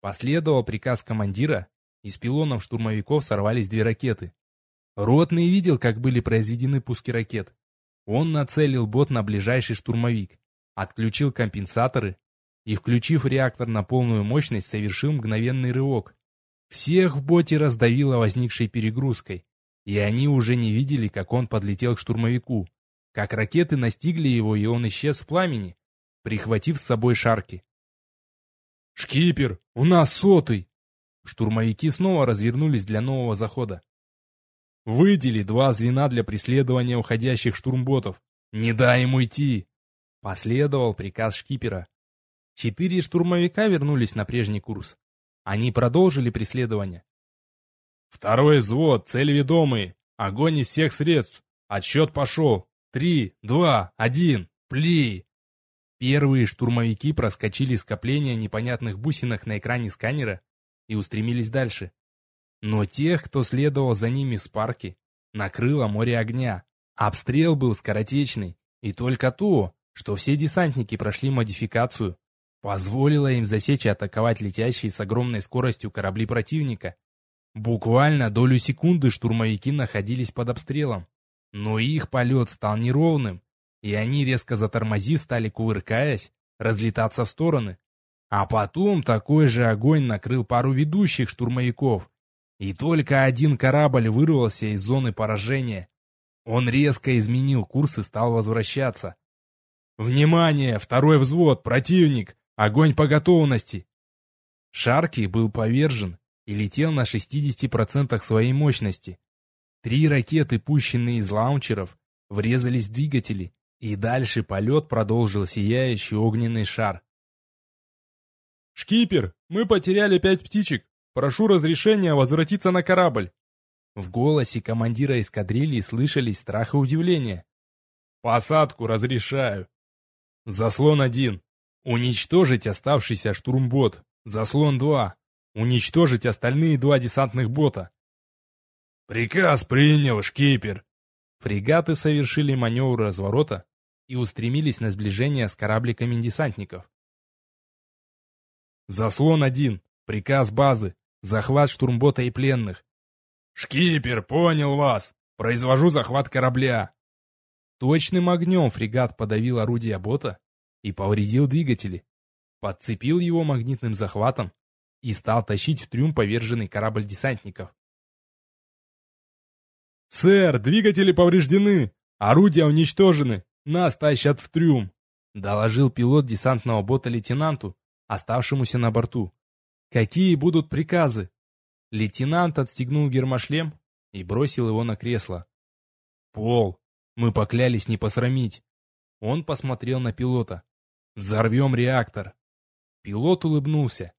Последовал приказ командира, из пилонов штурмовиков сорвались две ракеты. Ротный видел, как были произведены пуски ракет. Он нацелил бот на ближайший штурмовик, отключил компенсаторы и, включив реактор на полную мощность, совершил мгновенный рывок. Всех в боте раздавило возникшей перегрузкой, и они уже не видели, как он подлетел к штурмовику, как ракеты настигли его, и он исчез в пламени, прихватив с собой шарки. «Шкипер, у нас сотый!» Штурмовики снова развернулись для нового захода. «Выдели два звена для преследования уходящих штурмботов. Не дай им уйти!» Последовал приказ шкипера. Четыре штурмовика вернулись на прежний курс. Они продолжили преследование. «Второй взвод, цель ведомые. Огонь из всех средств. Отсчет пошел. Три, два, один. Пли!» Первые штурмовики проскочили скопление непонятных бусинок на экране сканера и устремились дальше. Но тех, кто следовал за ними с парки, накрыло море огня. Обстрел был скоротечный, и только то, что все десантники прошли модификацию, позволило им засечь и атаковать летящие с огромной скоростью корабли противника. Буквально долю секунды штурмовики находились под обстрелом, но их полет стал неровным, и они, резко затормозив, стали, кувыркаясь, разлетаться в стороны. А потом такой же огонь накрыл пару ведущих штурмовиков, и только один корабль вырвался из зоны поражения. Он резко изменил курс и стал возвращаться. «Внимание! Второй взвод! Противник! Огонь по готовности!» Шарки был повержен и летел на 60% своей мощности. Три ракеты, пущенные из лаунчеров, врезались в двигатели, и дальше полет продолжил сияющий огненный шар. «Шкипер, мы потеряли пять птичек. Прошу разрешения возвратиться на корабль». В голосе командира эскадрильи слышались страх и удивление. «Посадку разрешаю». Заслон один. Уничтожить оставшийся штурмбот. Заслон два. Уничтожить остальные два десантных бота. «Приказ принял, шкипер!» Фрегаты совершили маневр разворота и устремились на сближение с корабликами десантников. Заслон один. Приказ базы. Захват штурмбота и пленных. «Шкипер, понял вас! Произвожу захват корабля!» Точным огнем фрегат подавил орудия бота и повредил двигатели, подцепил его магнитным захватом и стал тащить в трюм поверженный корабль десантников. «Сэр, двигатели повреждены! Орудия уничтожены! Нас тащат в трюм!» — доложил пилот десантного бота лейтенанту, оставшемуся на борту. «Какие будут приказы?» Лейтенант отстегнул гермошлем и бросил его на кресло. «Пол, мы поклялись не посрамить». Он посмотрел на пилота. «Взорвем реактор». Пилот улыбнулся.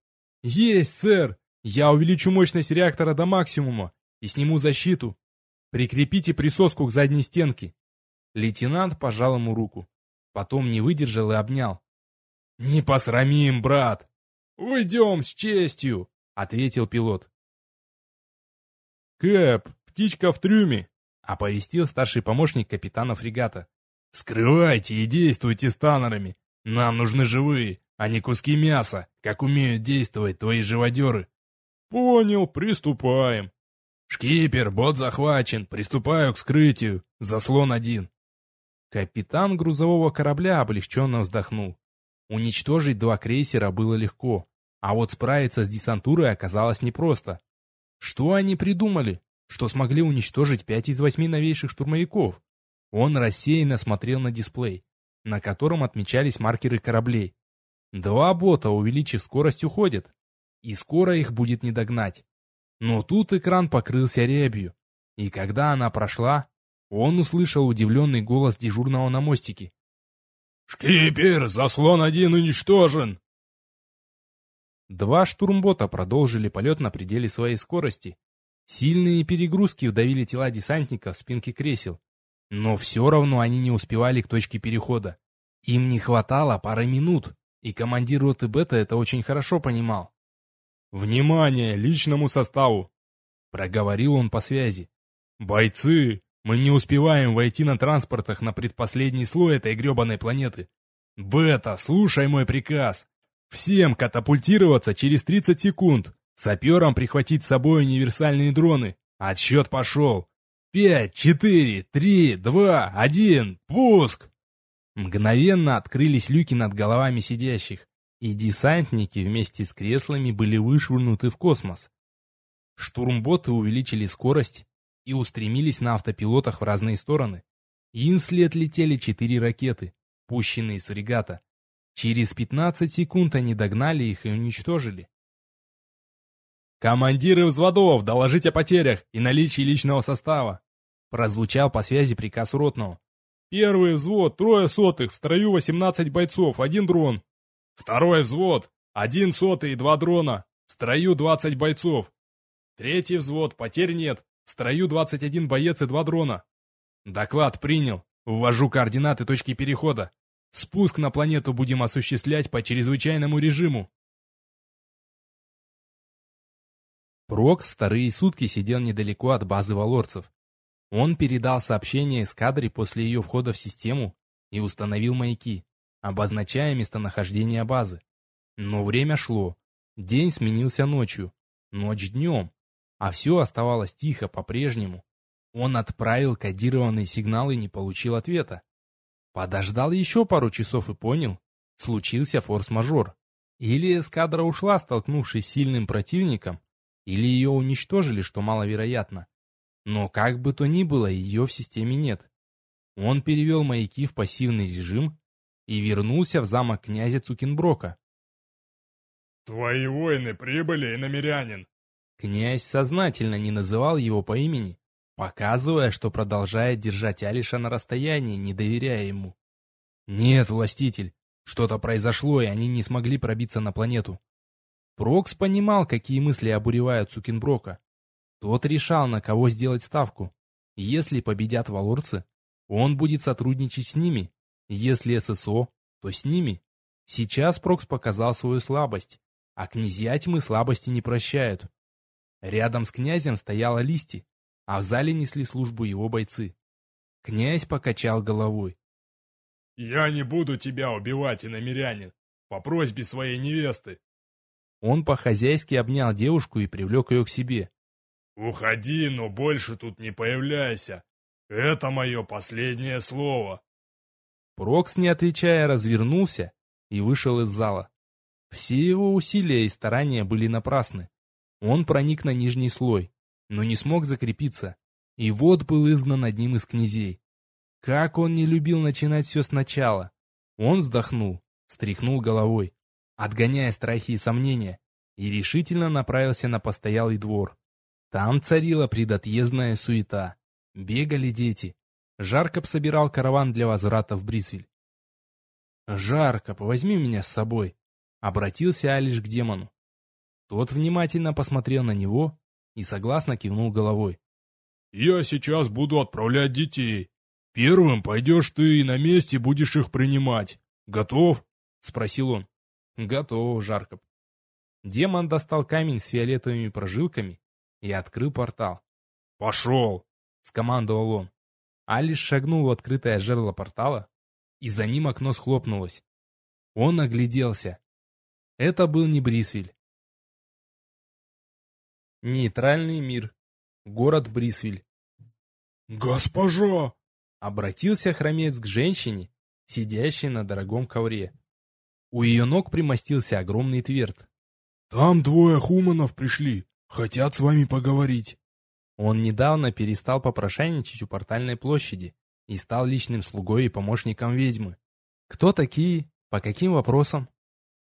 «Есть, сэр! Я увеличу мощность реактора до максимума и сниму защиту. Прикрепите присоску к задней стенке. Лейтенант пожал ему руку. Потом не выдержал и обнял. «Не посрамим, брат! Уйдем с честью!» — ответил пилот. «Кэп, птичка в трюме!» — оповестил старший помощник капитана фрегата. «Скрывайте и действуйте с танерами. Нам нужны живые, а не куски мяса, как умеют действовать твои живодеры». «Понял, приступаем». «Шкипер, бот захвачен, приступаю к скрытию. Заслон один». Капитан грузового корабля облегченно вздохнул. Уничтожить два крейсера было легко, а вот справиться с десантурой оказалось непросто. Что они придумали? Что смогли уничтожить пять из восьми новейших штурмовиков? Он рассеянно смотрел на дисплей, на котором отмечались маркеры кораблей. Два бота, увеличив скорость, уходят, и скоро их будет не догнать. Но тут экран покрылся рябью, и когда она прошла, он услышал удивленный голос дежурного на мостике. «Шкипер, заслон один уничтожен!» Два штурмбота продолжили полет на пределе своей скорости. Сильные перегрузки вдавили тела десантников в спинки кресел. Но все равно они не успевали к точке перехода. Им не хватало пары минут, и командир роты Бета это очень хорошо понимал. «Внимание личному составу!» — проговорил он по связи. «Бойцы, мы не успеваем войти на транспортах на предпоследний слой этой гребаной планеты. Бета, слушай мой приказ. Всем катапультироваться через 30 секунд. Саперам прихватить с собой универсальные дроны. Отсчет пошел. Пять, четыре, три, два, один, пуск! Мгновенно открылись люки над головами сидящих, и десантники вместе с креслами были вышвырнуты в космос. Штурмботы увеличили скорость и устремились на автопилотах в разные стороны. Им вслед летели четыре ракеты, пущенные с фрегата. Через 15 секунд они догнали их и уничтожили. «Командиры взводов, доложить о потерях и наличии личного состава!» Прозвучал по связи приказ ротного. «Первый взвод, трое сотых, в строю 18 бойцов, один дрон. Второй взвод, один сотый и два дрона, в строю 20 бойцов. Третий взвод, потерь нет, в строю 21 боец и два дрона. Доклад принял, ввожу координаты точки перехода. Спуск на планету будем осуществлять по чрезвычайному режиму. Прокс вторые сутки сидел недалеко от базы валорцев. Он передал сообщение эскадре после ее входа в систему и установил маяки, обозначая местонахождение базы. Но время шло. День сменился ночью, ночь днем, а все оставалось тихо по-прежнему. Он отправил кодированный сигнал и не получил ответа. Подождал еще пару часов и понял, случился форс-мажор. Или эскадра ушла, столкнувшись с сильным противником, или ее уничтожили, что маловероятно. Но как бы то ни было, ее в системе нет. Он перевел маяки в пассивный режим и вернулся в замок князя Цукенброка. «Твои воины прибыли, иномерянин!» Князь сознательно не называл его по имени, показывая, что продолжает держать Алиша на расстоянии, не доверяя ему. «Нет, властитель, что-то произошло, и они не смогли пробиться на планету». Прокс понимал, какие мысли обуревают Цукенброка. Тот решал, на кого сделать ставку. Если победят валорцы, он будет сотрудничать с ними. Если ССО, то с ними. Сейчас Прокс показал свою слабость, а князья тьмы слабости не прощают. Рядом с князем стояла Листи, а в зале несли службу его бойцы. Князь покачал головой. «Я не буду тебя убивать, иномерянин, по просьбе своей невесты». Он по-хозяйски обнял девушку и привлек ее к себе. «Уходи, но больше тут не появляйся. Это мое последнее слово». Прокс, не отвечая, развернулся и вышел из зала. Все его усилия и старания были напрасны. Он проник на нижний слой, но не смог закрепиться. И вот был изгнан одним из князей. Как он не любил начинать все сначала. Он вздохнул, стряхнул головой, отгоняя страхи и сомнения, и решительно направился на постоялый двор. Там царила предотъездная суета. Бегали дети. Жаркоп собирал караван для возврата в Брисвель. «Жаркоп, возьми меня с собой», — обратился Алиш к демону. Тот внимательно посмотрел на него и согласно кивнул головой. «Я сейчас буду отправлять детей. Первым пойдешь ты и на месте будешь их принимать. Готов?» — спросил он. «Готов, Жаркоп». Демон достал камень с фиолетовыми прожилками и открыл портал. «Пошел!» — скомандовал он. Алиш шагнул в открытое жерло портала, и за ним окно схлопнулось. Он огляделся. Это был не Брисвель. Нейтральный мир. Город Брисвель. «Госпожа!» — обратился хромец к женщине, сидящей на дорогом ковре. У ее ног примостился огромный тверд. «Там двое хуманов пришли, хотят с вами поговорить». Он недавно перестал попрошайничать у портальной площади и стал личным слугой и помощником ведьмы. Кто такие? По каким вопросам?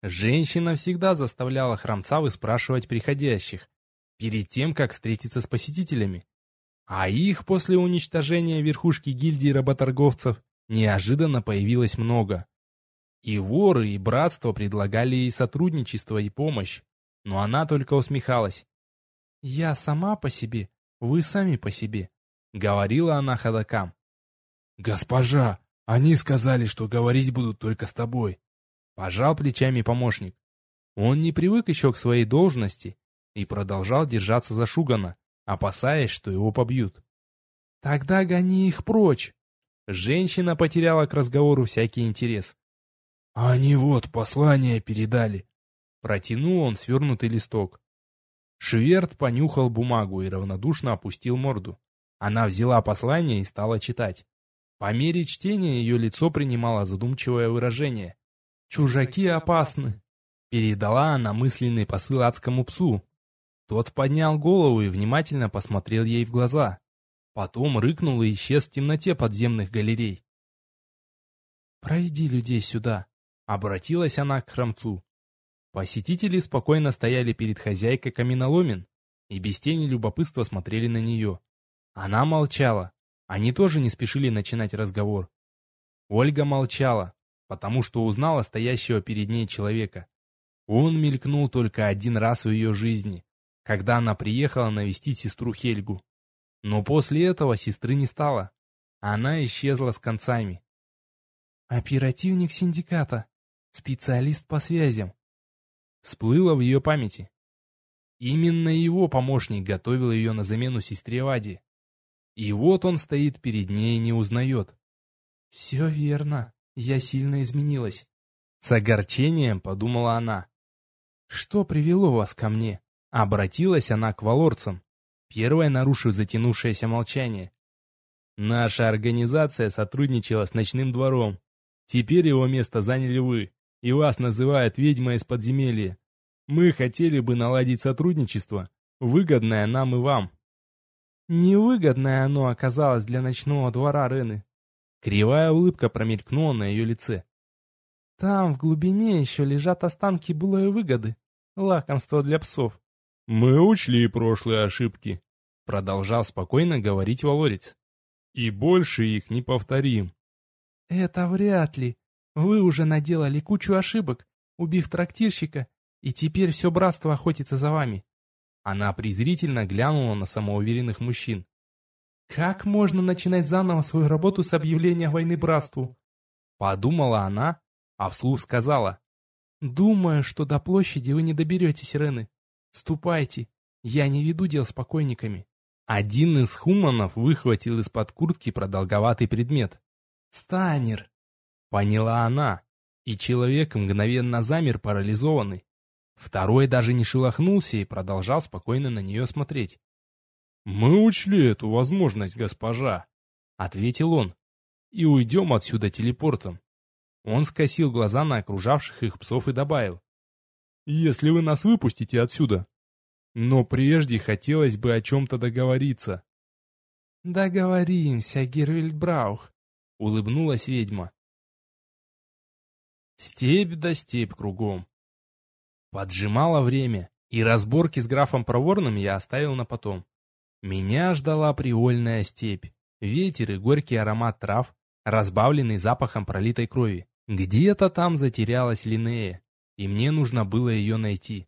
Женщина всегда заставляла храмца выспрашивать приходящих, перед тем, как встретиться с посетителями. А их после уничтожения верхушки гильдии работорговцев неожиданно появилось много. И воры, и братство предлагали ей сотрудничество и помощь, но она только усмехалась. «Я сама по себе, вы сами по себе», — говорила она ходокам. «Госпожа, они сказали, что говорить будут только с тобой», — пожал плечами помощник. Он не привык еще к своей должности и продолжал держаться за Шугана, опасаясь, что его побьют. «Тогда гони их прочь!» Женщина потеряла к разговору всякий интерес. «Они вот послание передали!» Протянул он свернутый листок. Шверт понюхал бумагу и равнодушно опустил морду. Она взяла послание и стала читать. По мере чтения ее лицо принимало задумчивое выражение. «Чужаки опасны!» Передала она мысленный посыл адскому псу. Тот поднял голову и внимательно посмотрел ей в глаза. Потом рыкнул и исчез в темноте подземных галерей. «Проведи людей сюда», — обратилась она к храмцу. Посетители спокойно стояли перед хозяйкой каменоломен и без тени любопытства смотрели на нее. Она молчала. Они тоже не спешили начинать разговор. Ольга молчала, потому что узнала стоящего перед ней человека. Он мелькнул только один раз в ее жизни, когда она приехала навестить сестру Хельгу. Но после этого сестры не стало. Она исчезла с концами. Оперативник синдиката, специалист по связям, всплыло в ее памяти. Именно его помощник готовил ее на замену сестре Ваде. И вот он стоит перед ней и не узнает. «Все верно, я сильно изменилась». С огорчением подумала она. «Что привело вас ко мне?» Обратилась она к валорцам, первая нарушив затянувшееся молчание. «Наша организация сотрудничала с ночным двором. Теперь его место заняли вы и вас называют ведьмой из подземелья. Мы хотели бы наладить сотрудничество, выгодное нам и вам. Невыгодное оно оказалось для ночного двора Рены. Кривая улыбка промелькнула на ее лице. Там, в глубине, еще лежат останки былой выгоды, лакомство для псов. Мы учли прошлые ошибки, продолжал спокойно говорить Валорец. И больше их не повторим. Это вряд ли, вы уже наделали кучу ошибок, убив трактирщика, и теперь все братство охотится за вами. Она презрительно глянула на самоуверенных мужчин. Как можно начинать заново свою работу с объявления войны братству? Подумала она, а вслух сказала. Думаю, что до площади вы не доберетесь, Рены. Ступайте, я не веду дел с покойниками. Один из хуманов выхватил из-под куртки продолговатый предмет. Станер. Поняла она, и человек мгновенно замер парализованный. Второй даже не шелохнулся и продолжал спокойно на нее смотреть. «Мы учли эту возможность, госпожа», — ответил он, — «и уйдем отсюда телепортом». Он скосил глаза на окружавших их псов и добавил. «Если вы нас выпустите отсюда. Но прежде хотелось бы о чем-то договориться». «Договоримся, Гервильд Браух», — улыбнулась ведьма. Степь да степь кругом. Поджимало время, и разборки с графом Проворным я оставил на потом. Меня ждала привольная степь, ветер и горький аромат трав, разбавленный запахом пролитой крови. Где-то там затерялась Линея, и мне нужно было ее найти.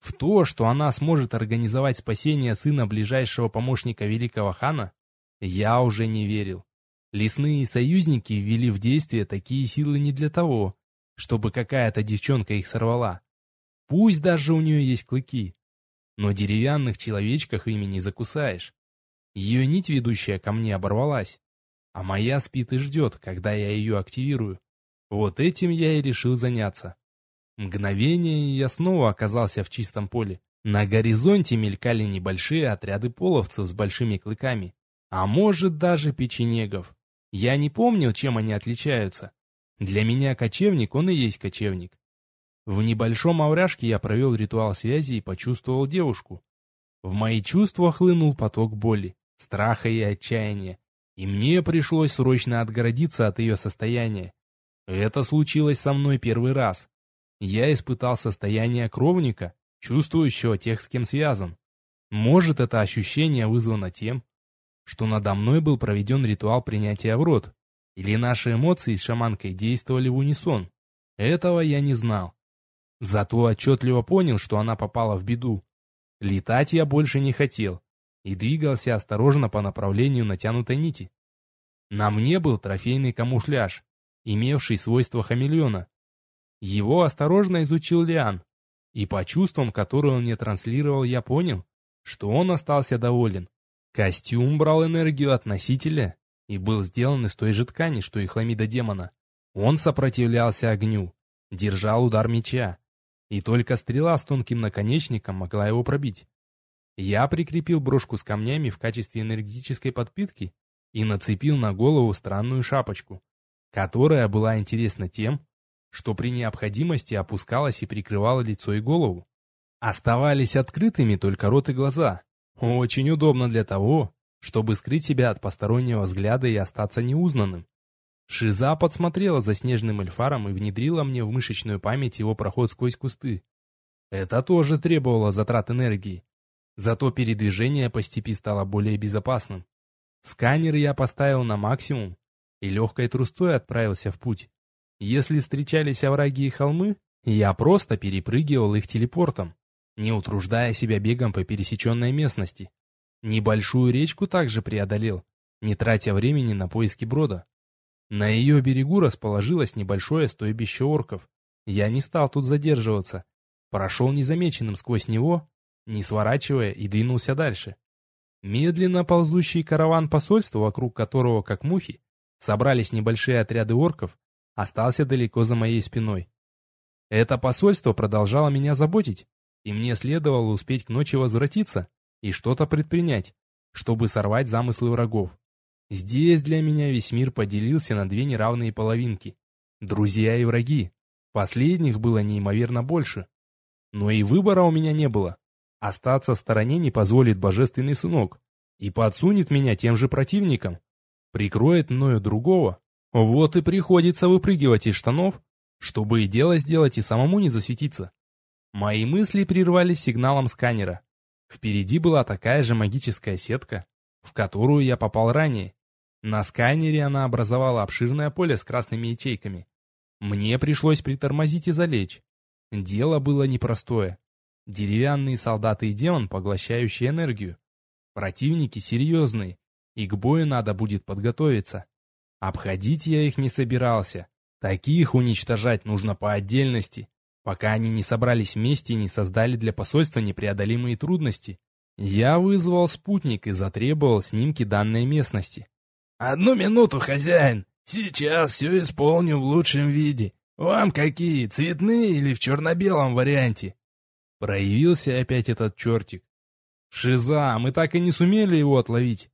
В то, что она сможет организовать спасение сына ближайшего помощника великого хана, я уже не верил. Лесные союзники ввели в действие такие силы не для того, чтобы какая-то девчонка их сорвала. Пусть даже у нее есть клыки, но деревянных человечках ими не закусаешь. Ее нить, ведущая ко мне, оборвалась, а моя спит и ждет, когда я ее активирую. Вот этим я и решил заняться. Мгновение, и я снова оказался в чистом поле. На горизонте мелькали небольшие отряды половцев с большими клыками, а может даже печенегов. Я не помнил, чем они отличаются. Для меня кочевник, он и есть кочевник. В небольшом овражке я провел ритуал связи и почувствовал девушку. В мои чувства хлынул поток боли, страха и отчаяния. и мне пришлось срочно отгородиться от ее состояния. Это случилось со мной первый раз. Я испытал состояние кровника, чувствующего тех, с кем связан. Может, это ощущение вызвано тем, что надо мной был проведен ритуал принятия в рот, или наши эмоции с шаманкой действовали в унисон. Этого я не знал. Зато отчетливо понял, что она попала в беду. Летать я больше не хотел и двигался осторожно по направлению натянутой нити. На мне был трофейный камуфляж, имевший свойства хамелеона. Его осторожно изучил Лиан, и по чувствам, которые он мне транслировал, я понял, что он остался доволен. Костюм брал энергию от носителя и был сделан из той же ткани, что и хламида демона. Он сопротивлялся огню, держал удар меча, и только стрела с тонким наконечником могла его пробить. Я прикрепил брошку с камнями в качестве энергетической подпитки и нацепил на голову странную шапочку, которая была интересна тем, что при необходимости опускалась и прикрывала лицо и голову. Оставались открытыми только рот и глаза. Очень удобно для того, чтобы скрыть себя от постороннего взгляда и остаться неузнанным. Шиза подсмотрела за снежным эльфаром и внедрила мне в мышечную память его проход сквозь кусты. Это тоже требовало затрат энергии. Зато передвижение по степи стало более безопасным. Сканер я поставил на максимум и легкой трустой отправился в путь. Если встречались овраги и холмы, я просто перепрыгивал их телепортом, не утруждая себя бегом по пересеченной местности. Небольшую речку также преодолел, не тратя времени на поиски брода. На ее берегу расположилось небольшое стойбище орков. Я не стал тут задерживаться. Прошел незамеченным сквозь него, не сворачивая, и двинулся дальше. Медленно ползущий караван посольства, вокруг которого, как мухи, собрались небольшие отряды орков, остался далеко за моей спиной. Это посольство продолжало меня заботить, и мне следовало успеть к ночи возвратиться и что-то предпринять, чтобы сорвать замыслы врагов. Здесь для меня весь мир поделился на две неравные половинки. Друзья и враги. Последних было неимоверно больше. Но и выбора у меня не было. Остаться в стороне не позволит божественный сынок. И подсунет меня тем же противникам. Прикроет мною другого. Вот и приходится выпрыгивать из штанов, чтобы и дело сделать и самому не засветиться. Мои мысли прервались сигналом сканера. Впереди была такая же магическая сетка, в которую я попал ранее. На сканере она образовала обширное поле с красными ячейками. Мне пришлось притормозить и залечь. Дело было непростое. Деревянные солдаты и демон, поглощающие энергию. Противники серьезные, и к бою надо будет подготовиться. Обходить я их не собирался. Таких уничтожать нужно по отдельности, пока они не собрались вместе и не создали для посольства непреодолимые трудности. Я вызвал спутник и затребовал снимки данной местности. «Одну минуту, хозяин! Сейчас все исполню в лучшем виде. Вам какие, цветные или в черно-белом варианте?» Проявился опять этот чертик. Шиза, мы так и не сумели его отловить.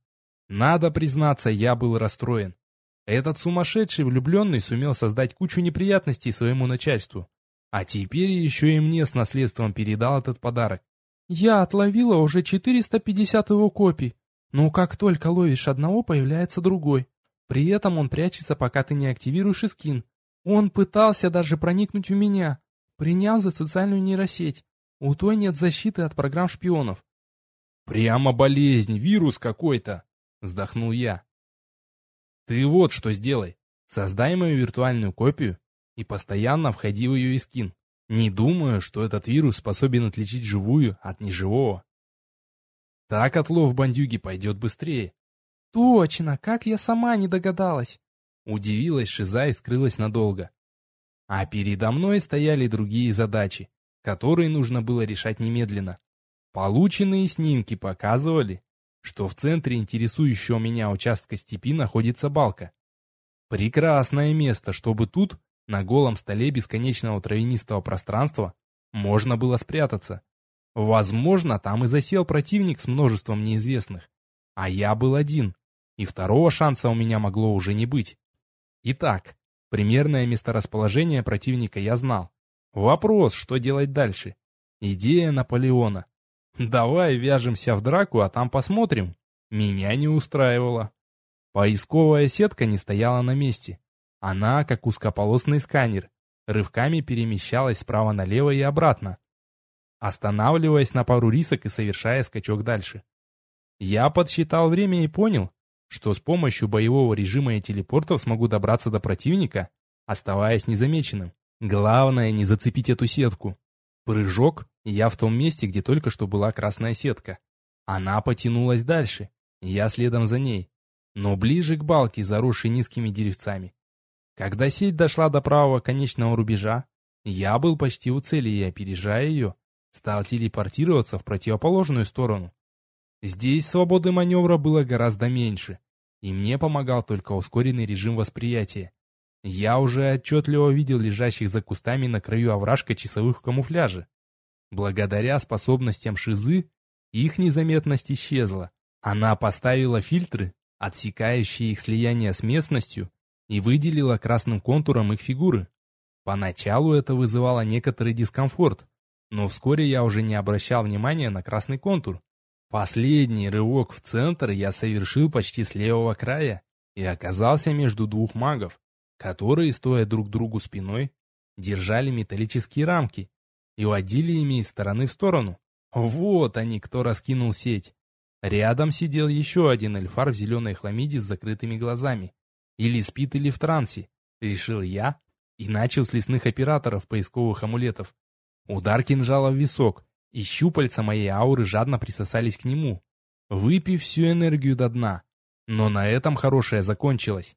Надо признаться, я был расстроен. Этот сумасшедший влюбленный сумел создать кучу неприятностей своему начальству. А теперь еще и мне с наследством передал этот подарок. Я отловила уже 450 его копий. Но как только ловишь одного, появляется другой. При этом он прячется, пока ты не активируешь скин. Он пытался даже проникнуть в меня, приняв за социальную нейросеть. У той нет защиты от программ шпионов. Прямо болезнь, вирус какой-то, вздохнул я. Ты вот что сделай. Создай мою виртуальную копию и постоянно входи в ее скин. Не думаю, что этот вирус способен отличить живую от неживого. Так отлов бандюги пойдет быстрее. Точно, как я сама не догадалась. Удивилась Шиза и скрылась надолго. А передо мной стояли другие задачи, которые нужно было решать немедленно. Полученные снимки показывали, что в центре интересующего меня участка степи находится балка. Прекрасное место, чтобы тут, на голом столе бесконечного травянистого пространства, можно было спрятаться. Возможно, там и засел противник с множеством неизвестных. А я был один, и второго шанса у меня могло уже не быть. Итак, примерное месторасположение противника я знал. Вопрос, что делать дальше? Идея Наполеона. Давай вяжемся в драку, а там посмотрим. Меня не устраивало. Поисковая сетка не стояла на месте. Она, как узкополосный сканер, рывками перемещалась справа налево и обратно, останавливаясь на пару рисок и совершая скачок дальше. Я подсчитал время и понял, что с помощью боевого режима и телепортов смогу добраться до противника, оставаясь незамеченным. Главное не зацепить эту сетку. Прыжок, я в том месте, где только что была красная сетка. Она потянулась дальше, я следом за ней, но ближе к балке, заросшей низкими деревцами. Когда сеть дошла до правого конечного рубежа, я был почти у цели и, опережая ее, стал телепортироваться в противоположную сторону. Здесь свободы маневра было гораздо меньше, и мне помогал только ускоренный режим восприятия. Я уже отчетливо видел лежащих за кустами на краю овражка часовых в камуфляже. Благодаря способностям Шизы, их незаметность исчезла. Она поставила фильтры, отсекающие их слияние с местностью, и выделила красным контуром их фигуры. Поначалу это вызывало некоторый дискомфорт, но вскоре я уже не обращал внимания на красный контур. Последний рывок в центр я совершил почти с левого края и оказался между двух магов, которые, стоя друг другу спиной, держали металлические рамки и водили ими из стороны в сторону. Вот они, кто раскинул сеть. Рядом сидел еще один эльфар в зеленой хламиде с закрытыми глазами. Или спит, или в трансе, решил я и начал с лесных операторов поисковых амулетов. Удар кинжала в висок, и щупальца моей ауры жадно присосались к нему, выпив всю энергию до дна. Но на этом хорошее закончилось.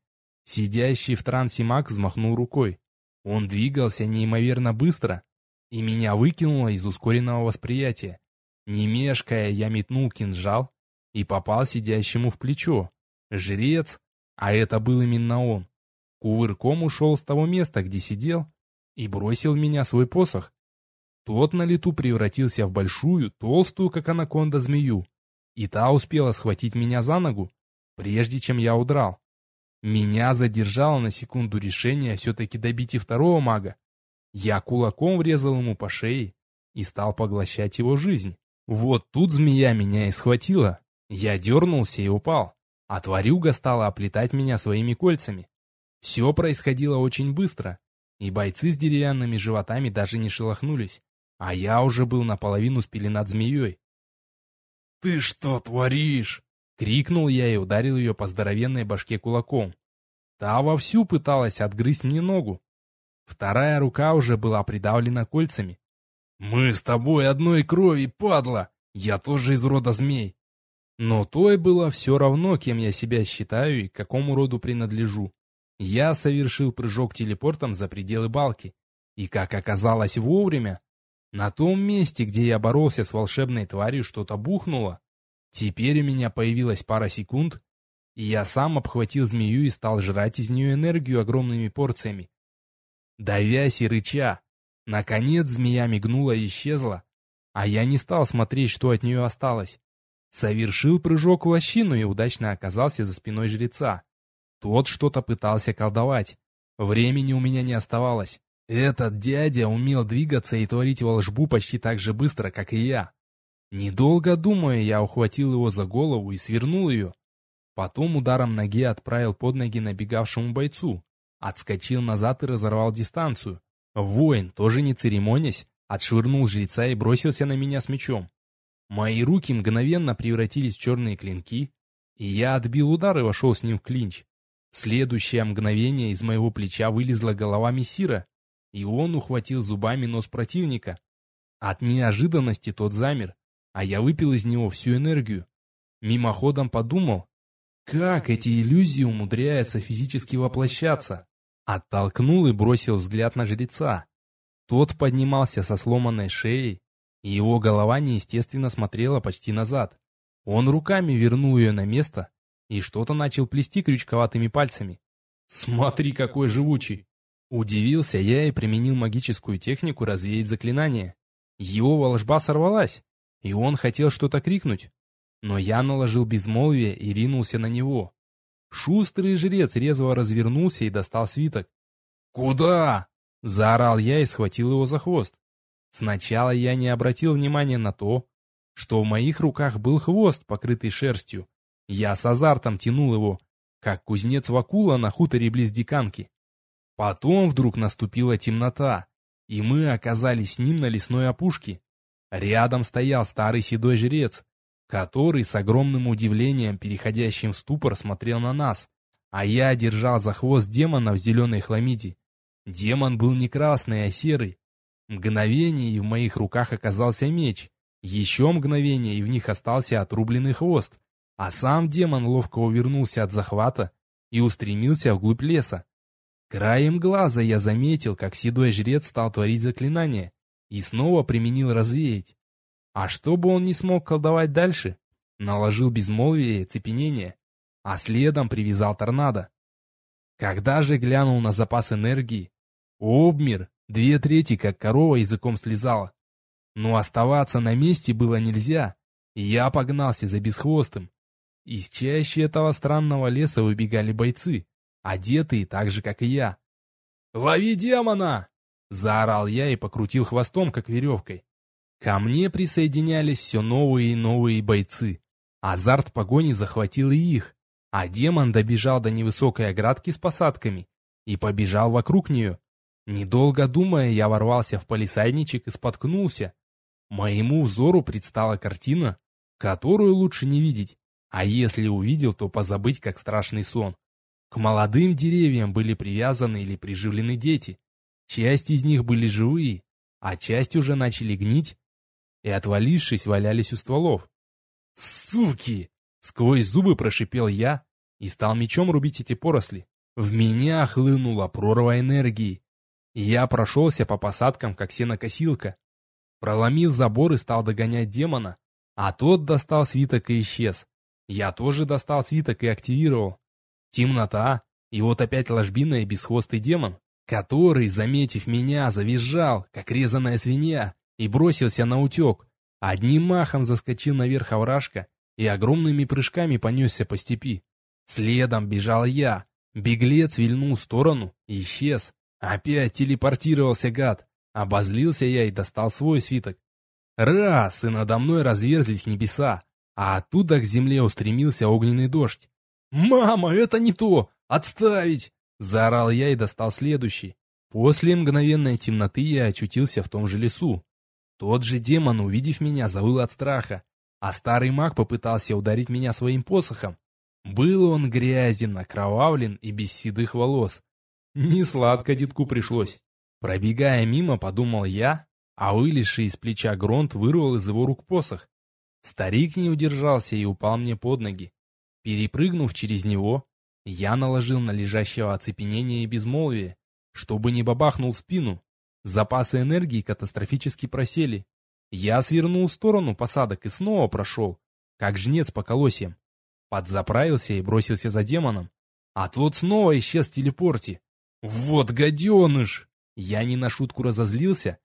Сидящий в трансе маг взмахнул рукой. Он двигался неимоверно быстро, и меня выкинуло из ускоренного восприятия. Не мешкая, я метнул кинжал и попал сидящему в плечо. Жрец, а это был именно он, кувырком ушел с того места, где сидел, и бросил в меня свой посох. Тот на лету превратился в большую, толстую, как анаконда, змею, и та успела схватить меня за ногу, прежде чем я удрал. Меня задержало на секунду решение все-таки добить и второго мага. Я кулаком врезал ему по шее и стал поглощать его жизнь. Вот тут змея меня и схватила. Я дернулся и упал а тварюга стала оплетать меня своими кольцами. Все происходило очень быстро, и бойцы с деревянными животами даже не шелохнулись, а я уже был наполовину спилен над змеей. «Ты что творишь?» — крикнул я и ударил ее по здоровенной башке кулаком. Та вовсю пыталась отгрызть мне ногу. Вторая рука уже была придавлена кольцами. «Мы с тобой одной крови, падла! Я тоже из рода змей!» Но той было все равно, кем я себя считаю и к какому роду принадлежу. Я совершил прыжок телепортом за пределы балки. И, как оказалось вовремя, на том месте, где я боролся с волшебной тварью, что-то бухнуло. Теперь у меня появилась пара секунд, и я сам обхватил змею и стал жрать из нее энергию огромными порциями. Давясь и рыча, наконец змея мигнула и исчезла, а я не стал смотреть, что от нее осталось. Совершил прыжок в лощину и удачно оказался за спиной жреца. Тот что-то пытался колдовать. Времени у меня не оставалось. Этот дядя умел двигаться и творить волшбу почти так же быстро, как и я. Недолго думая, я ухватил его за голову и свернул ее. Потом ударом ноги отправил под ноги набегавшему бойцу. Отскочил назад и разорвал дистанцию. Воин, тоже не церемонясь, отшвырнул жреца и бросился на меня с мечом. Мои руки мгновенно превратились в черные клинки, и я отбил удар и вошел с ним в клинч. Следующее мгновение из моего плеча вылезла голова мессира, и он ухватил зубами нос противника. От неожиданности тот замер, а я выпил из него всю энергию. Мимоходом подумал, как эти иллюзии умудряются физически воплощаться. Оттолкнул и бросил взгляд на жреца. Тот поднимался со сломанной шеей, и его голова неестественно смотрела почти назад. Он руками вернул ее на место и что-то начал плести крючковатыми пальцами. «Смотри, какой живучий!» Удивился я и применил магическую технику развеять заклинание. Его волжба сорвалась, и он хотел что-то крикнуть. Но я наложил безмолвие и ринулся на него. Шустрый жрец резво развернулся и достал свиток. «Куда?» — заорал я и схватил его за хвост. Сначала я не обратил внимания на то, что в моих руках был хвост, покрытый шерстью. Я с азартом тянул его, как кузнец Вакула на хуторе близ Диканки. Потом вдруг наступила темнота, и мы оказались с ним на лесной опушке. Рядом стоял старый седой жрец, который с огромным удивлением, переходящим в ступор, смотрел на нас, а я держал за хвост демона в зеленой хламиде. Демон был не красный, а серый. Мгновение, и в моих руках оказался меч. Еще мгновение, и в них остался отрубленный хвост. А сам демон ловко увернулся от захвата и устремился вглубь леса. Краем глаза я заметил, как седой жрец стал творить заклинание и снова применил развеять. А чтобы он не смог колдовать дальше, наложил безмолвие и цепенение, а следом привязал торнадо. Когда же глянул на запас энергии, обмер, две трети, как корова языком слезала. Но оставаться на месте было нельзя, и я погнался за бесхвостым. Из чаще этого странного леса выбегали бойцы, одетые так же, как и я. «Лови демона!» — заорал я и покрутил хвостом, как веревкой. Ко мне присоединялись все новые и новые бойцы. Азарт погони захватил и их, а демон добежал до невысокой оградки с посадками и побежал вокруг нее. Недолго думая, я ворвался в полисадничек и споткнулся. Моему взору предстала картина, которую лучше не видеть, а если увидел, то позабыть, как страшный сон. К молодым деревьям были привязаны или приживлены дети. Часть из них были живые, а часть уже начали гнить и, отвалившись, валялись у стволов. «Суки!» — сквозь зубы прошипел я и стал мечом рубить эти поросли. В меня хлынула прорва энергии, и я прошелся по посадкам, как сенокосилка. Проломил забор и стал догонять демона, а тот достал свиток и исчез. Я тоже достал свиток и активировал. Темнота, и вот опять ложбина и бесхвостый демон, который, заметив меня, завизжал, как резаная свинья, и бросился на утек. Одним махом заскочил наверх овражка и огромными прыжками понесся по степи. Следом бежал я. Беглец вильнул в сторону и исчез. Опять телепортировался гад. Обозлился я и достал свой свиток. Раз, и надо мной разверзлись небеса, а оттуда к земле устремился огненный дождь. «Мама, это не то! Отставить!» Заорал я и достал следующий. После мгновенной темноты я очутился в том же лесу. Тот же демон, увидев меня, завыл от страха, а старый маг попытался ударить меня своим посохом. Был он грязен, окровавлен и без седых волос. Не сладко детку пришлось. Пробегая мимо, подумал я, а вылезший из плеча Гронт вырвал из его рук посох. Старик не удержался и упал мне под ноги. Перепрыгнув через него, я наложил на лежащего оцепенение и безмолвие, чтобы не бабахнул в спину. Запасы энергии катастрофически просели. Я свернул в сторону посадок и снова прошел, как жнец по колосьям. Подзаправился и бросился за демоном. А тот снова исчез в телепорте. Вот гаденыш! Я не на шутку разозлился.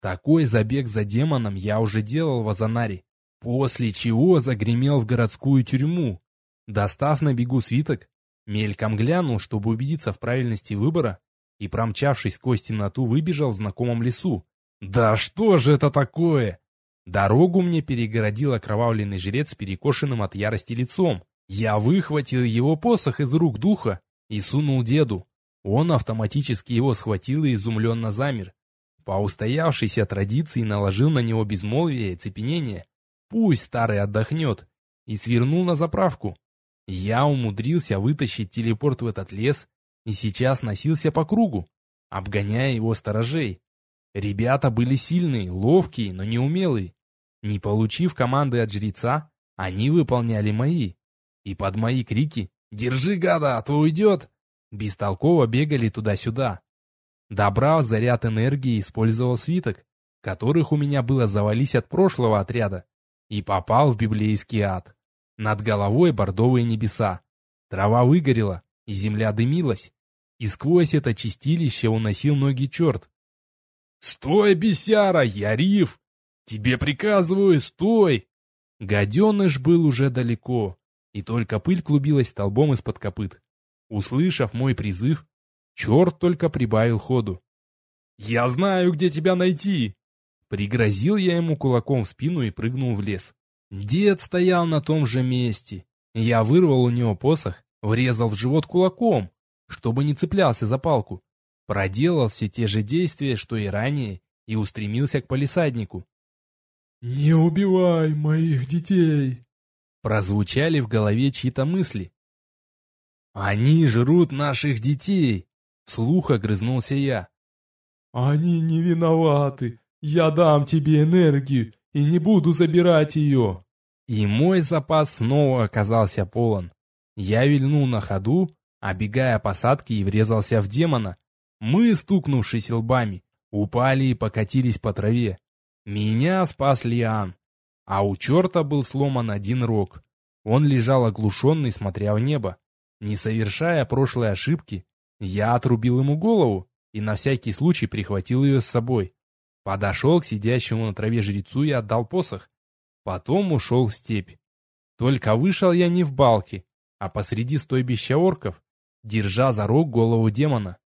Такой забег за демоном я уже делал в Азанаре. После чего загремел в городскую тюрьму. Достав на бегу свиток, мельком глянул, чтобы убедиться в правильности выбора, и, промчавшись сквозь темноту, выбежал в знакомом лесу. «Да что же это такое?» Дорогу мне перегородил окровавленный жрец с перекошенным от ярости лицом. Я выхватил его посох из рук духа и сунул деду. Он автоматически его схватил и изумленно замер. По устоявшейся традиции наложил на него безмолвие и цепенение. Пусть старый отдохнет. И свернул на заправку. Я умудрился вытащить телепорт в этот лес и сейчас носился по кругу, обгоняя его сторожей. Ребята были сильные, ловкие, но неумелые. Не получив команды от жреца, они выполняли мои. И под мои крики «Держи, гада, а то уйдет!» бестолково бегали туда-сюда. Добрав заряд энергии, использовал свиток, которых у меня было завались от прошлого отряда, и попал в библейский ад. Над головой бордовые небеса. Трава выгорела, и земля дымилась. И сквозь это чистилище уносил ноги черт. «Стой, бесяра, я риф! Тебе приказываю, стой!» Гаденыш был уже далеко, и только пыль клубилась столбом из-под копыт. Услышав мой призыв, черт только прибавил ходу. «Я знаю, где тебя найти!» Пригрозил я ему кулаком в спину и прыгнул в лес. Дед стоял на том же месте. Я вырвал у него посох врезал в живот кулаком, чтобы не цеплялся за палку. Проделал все те же действия, что и ранее, и устремился к полисаднику. «Не убивай моих детей!» Прозвучали в голове чьи-то мысли. «Они жрут наших детей!» Вслух огрызнулся я. «Они не виноваты. Я дам тебе энергию и не буду забирать ее». И мой запас снова оказался полон. Я вильнул на ходу, обегая посадки и врезался в демона. Мы, стукнувшись лбами, упали и покатились по траве. Меня спас Лиан, а у черта был сломан один рог. Он лежал оглушенный, смотря в небо. Не совершая прошлой ошибки, я отрубил ему голову и на всякий случай прихватил ее с собой. Подошел к сидящему на траве жрецу и отдал посох. Потом ушел в степь. Только вышел я не в балке, а посреди стойбища орков, держа за рог голову демона.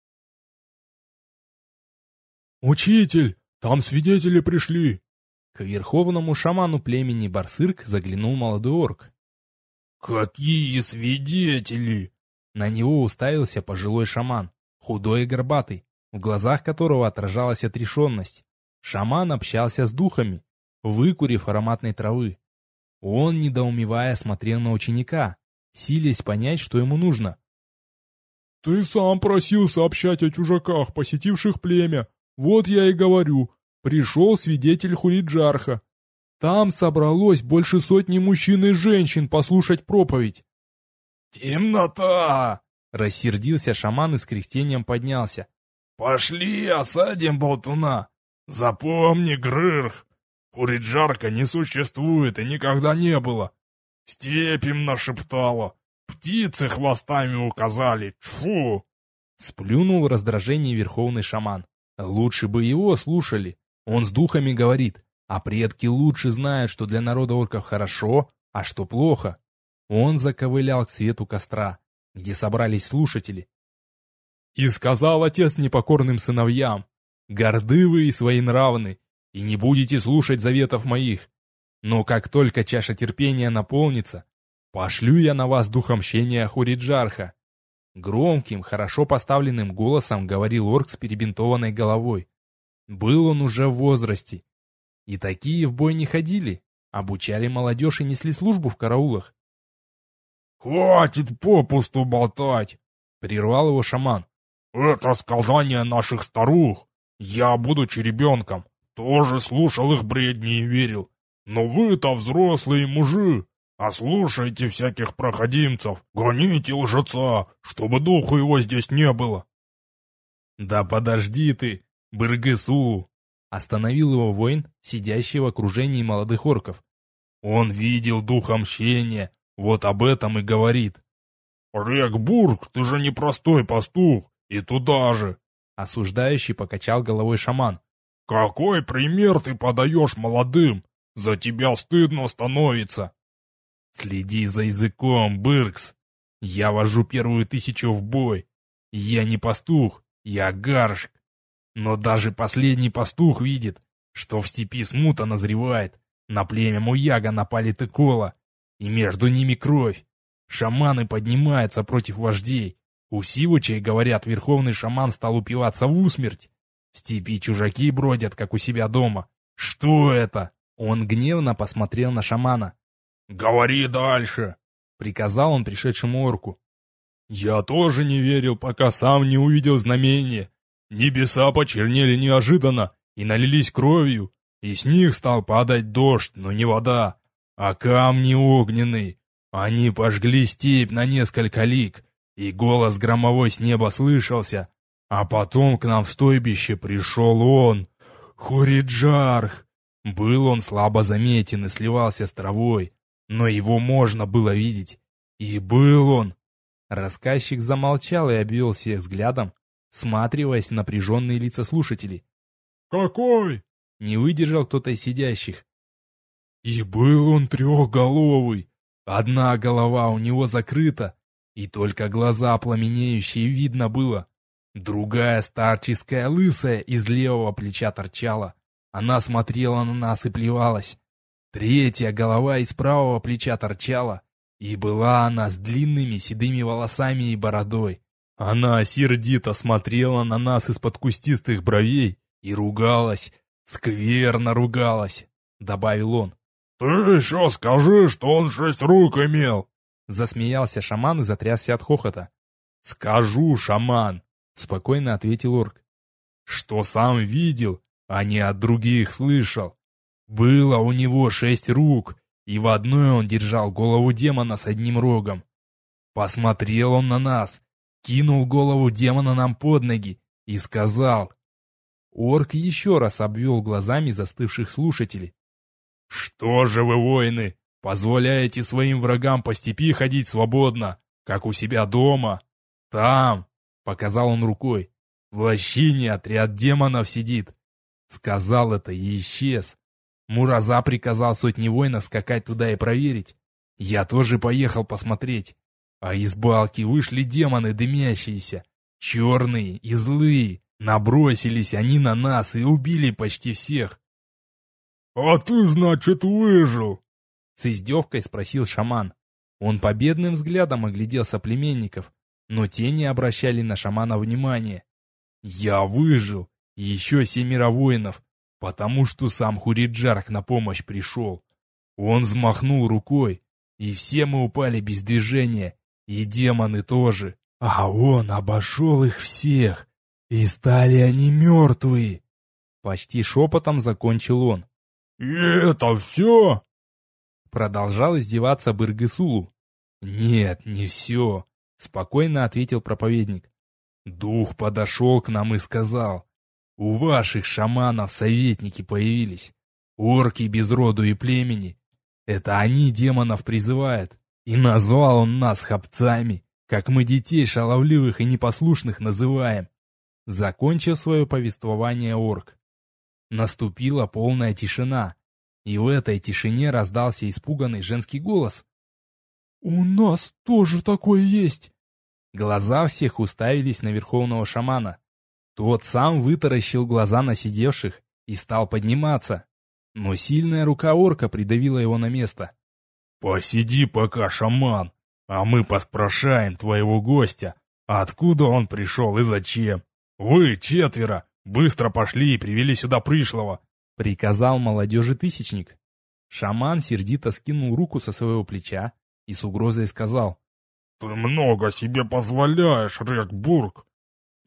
«Учитель, там свидетели пришли!» К верховному шаману племени Барсырк заглянул молодой орк. «Какие свидетели?» На него уставился пожилой шаман, худой и горбатый, в глазах которого отражалась отрешенность. Шаман общался с духами, выкурив ароматной травы. Он, недоумевая, смотрел на ученика, силясь понять, что ему нужно. «Ты сам просил сообщать о чужаках, посетивших племя. Вот я и говорю. Пришел свидетель Хуриджарха. Там собралось больше сотни мужчин и женщин послушать проповедь. «Темнота!» — рассердился шаман и с кряхтением поднялся. «Пошли, осадим болтуна! Запомни, Грырх, Хуриджарка не существует и никогда не было. Степь им нашептала, птицы хвостами указали, тьфу!» Сплюнул в раздражении верховный шаман. Лучше бы его слушали. Он с духами говорит, а предки лучше знают, что для народа орков хорошо, а что плохо. Он заковылял к свету костра, где собрались слушатели. И сказал отец непокорным сыновьям, «Горды вы и своенравны, и не будете слушать заветов моих. Но как только чаша терпения наполнится, пошлю я на вас дух мщения Хуриджарха». Громким, хорошо поставленным голосом говорил орк с перебинтованной головой. Был он уже в возрасте. И такие в бой не ходили, обучали молодежь и несли службу в караулах. «Хватит попусту болтать!» — прервал его шаман. «Это сказание наших старух. Я, будучи ребенком, тоже слушал их бредни и верил. Но вы-то взрослые мужи, а слушайте всяких проходимцев, гоните лжеца, чтобы духу его здесь не было». «Да подожди ты, Быргысу!» Остановил его воин, сидящий в окружении молодых орков. «Он видел духа мщения, вот об этом и говорит». «Рекбург, ты же не простой пастух, и туда же!» Осуждающий покачал головой шаман. «Какой пример ты подаешь молодым? За тебя стыдно становится!» «Следи за языком, Быркс! Я вожу первую тысячу в бой! Я не пастух, я гаршк! Но даже последний пастух видит, что в степи смута назревает, на племя Муяга напали Тыкола, и между ними кровь. Шаманы поднимаются против вождей. У Сивучей, говорят, верховный шаман стал упиваться в усмерть. В степи чужаки бродят, как у себя дома. Что это? Он гневно посмотрел на шамана. «Говори дальше!» — приказал он пришедшему орку. «Я тоже не верил, пока сам не увидел знамение. Небеса почернели неожиданно и налились кровью, и с них стал падать дождь, но не вода, а камни огненные. Они пожгли степь на несколько лик, и голос громовой с неба слышался. А потом к нам в стойбище пришел он, Хуриджарх. Был он слабо заметен и сливался с травой, но его можно было видеть. И был он. Рассказчик замолчал и обвел всех взглядом, сматриваясь в напряженные лица слушателей. «Какой?» — не выдержал кто-то из сидящих. «И был он трехголовый. Одна голова у него закрыта, и только глаза пламенеющие видно было. Другая старческая лысая из левого плеча торчала. Она смотрела на нас и плевалась. Третья голова из правого плеча торчала, И была она с длинными седыми волосами и бородой. Она сердито смотрела на нас из-под кустистых бровей и ругалась, скверно ругалась, — добавил он. «Ты еще скажи, что он шесть рук имел!» Засмеялся шаман и затрясся от хохота. «Скажу, шаман!» — спокойно ответил орк. «Что сам видел, а не от других слышал. Было у него шесть рук, и в одной он держал голову демона с одним рогом. Посмотрел он на нас, кинул голову демона нам под ноги и сказал. Орк еще раз обвел глазами застывших слушателей. «Что же вы, воины, позволяете своим врагам по степи ходить свободно, как у себя дома? Там, — показал он рукой, — в лощине отряд демонов сидит. Сказал это и исчез. Мураза приказал сотни воинов скакать туда и проверить. Я тоже поехал посмотреть. А из балки вышли демоны дымящиеся, черные и злые. Набросились они на нас и убили почти всех. «А ты, значит, выжил?» С издевкой спросил шаман. Он победным взглядом оглядел соплеменников, но те не обращали на шамана внимания. «Я выжил, еще семеро воинов, потому что сам Хуриджарк на помощь пришел. Он взмахнул рукой, и все мы упали без движения, и демоны тоже. А он обошел их всех, и стали они мертвые. Почти шепотом закончил он. «И это все?» Продолжал издеваться Быргысулу. «Нет, не все», — спокойно ответил проповедник. «Дух подошел к нам и сказал, у ваших шаманов советники появились. Орки без роду и племени. Это они демонов призывают. И назвал он нас хапцами, как мы детей шаловливых и непослушных называем. Закончил свое повествование орк. Наступила полная тишина, и в этой тишине раздался испуганный женский голос. «У нас тоже такое есть!» Глаза всех уставились на верховного шамана. Тот сам вытаращил глаза на сидевших и стал подниматься. Но сильная рука орка придавила его на место. «Посиди пока, шаман, а мы поспрашаем твоего гостя, откуда он пришел и зачем. Вы, четверо, быстро пошли и привели сюда пришлого», — приказал молодежи тысячник. Шаман сердито скинул руку со своего плеча и с угрозой сказал. «Ты много себе позволяешь, Рекбург.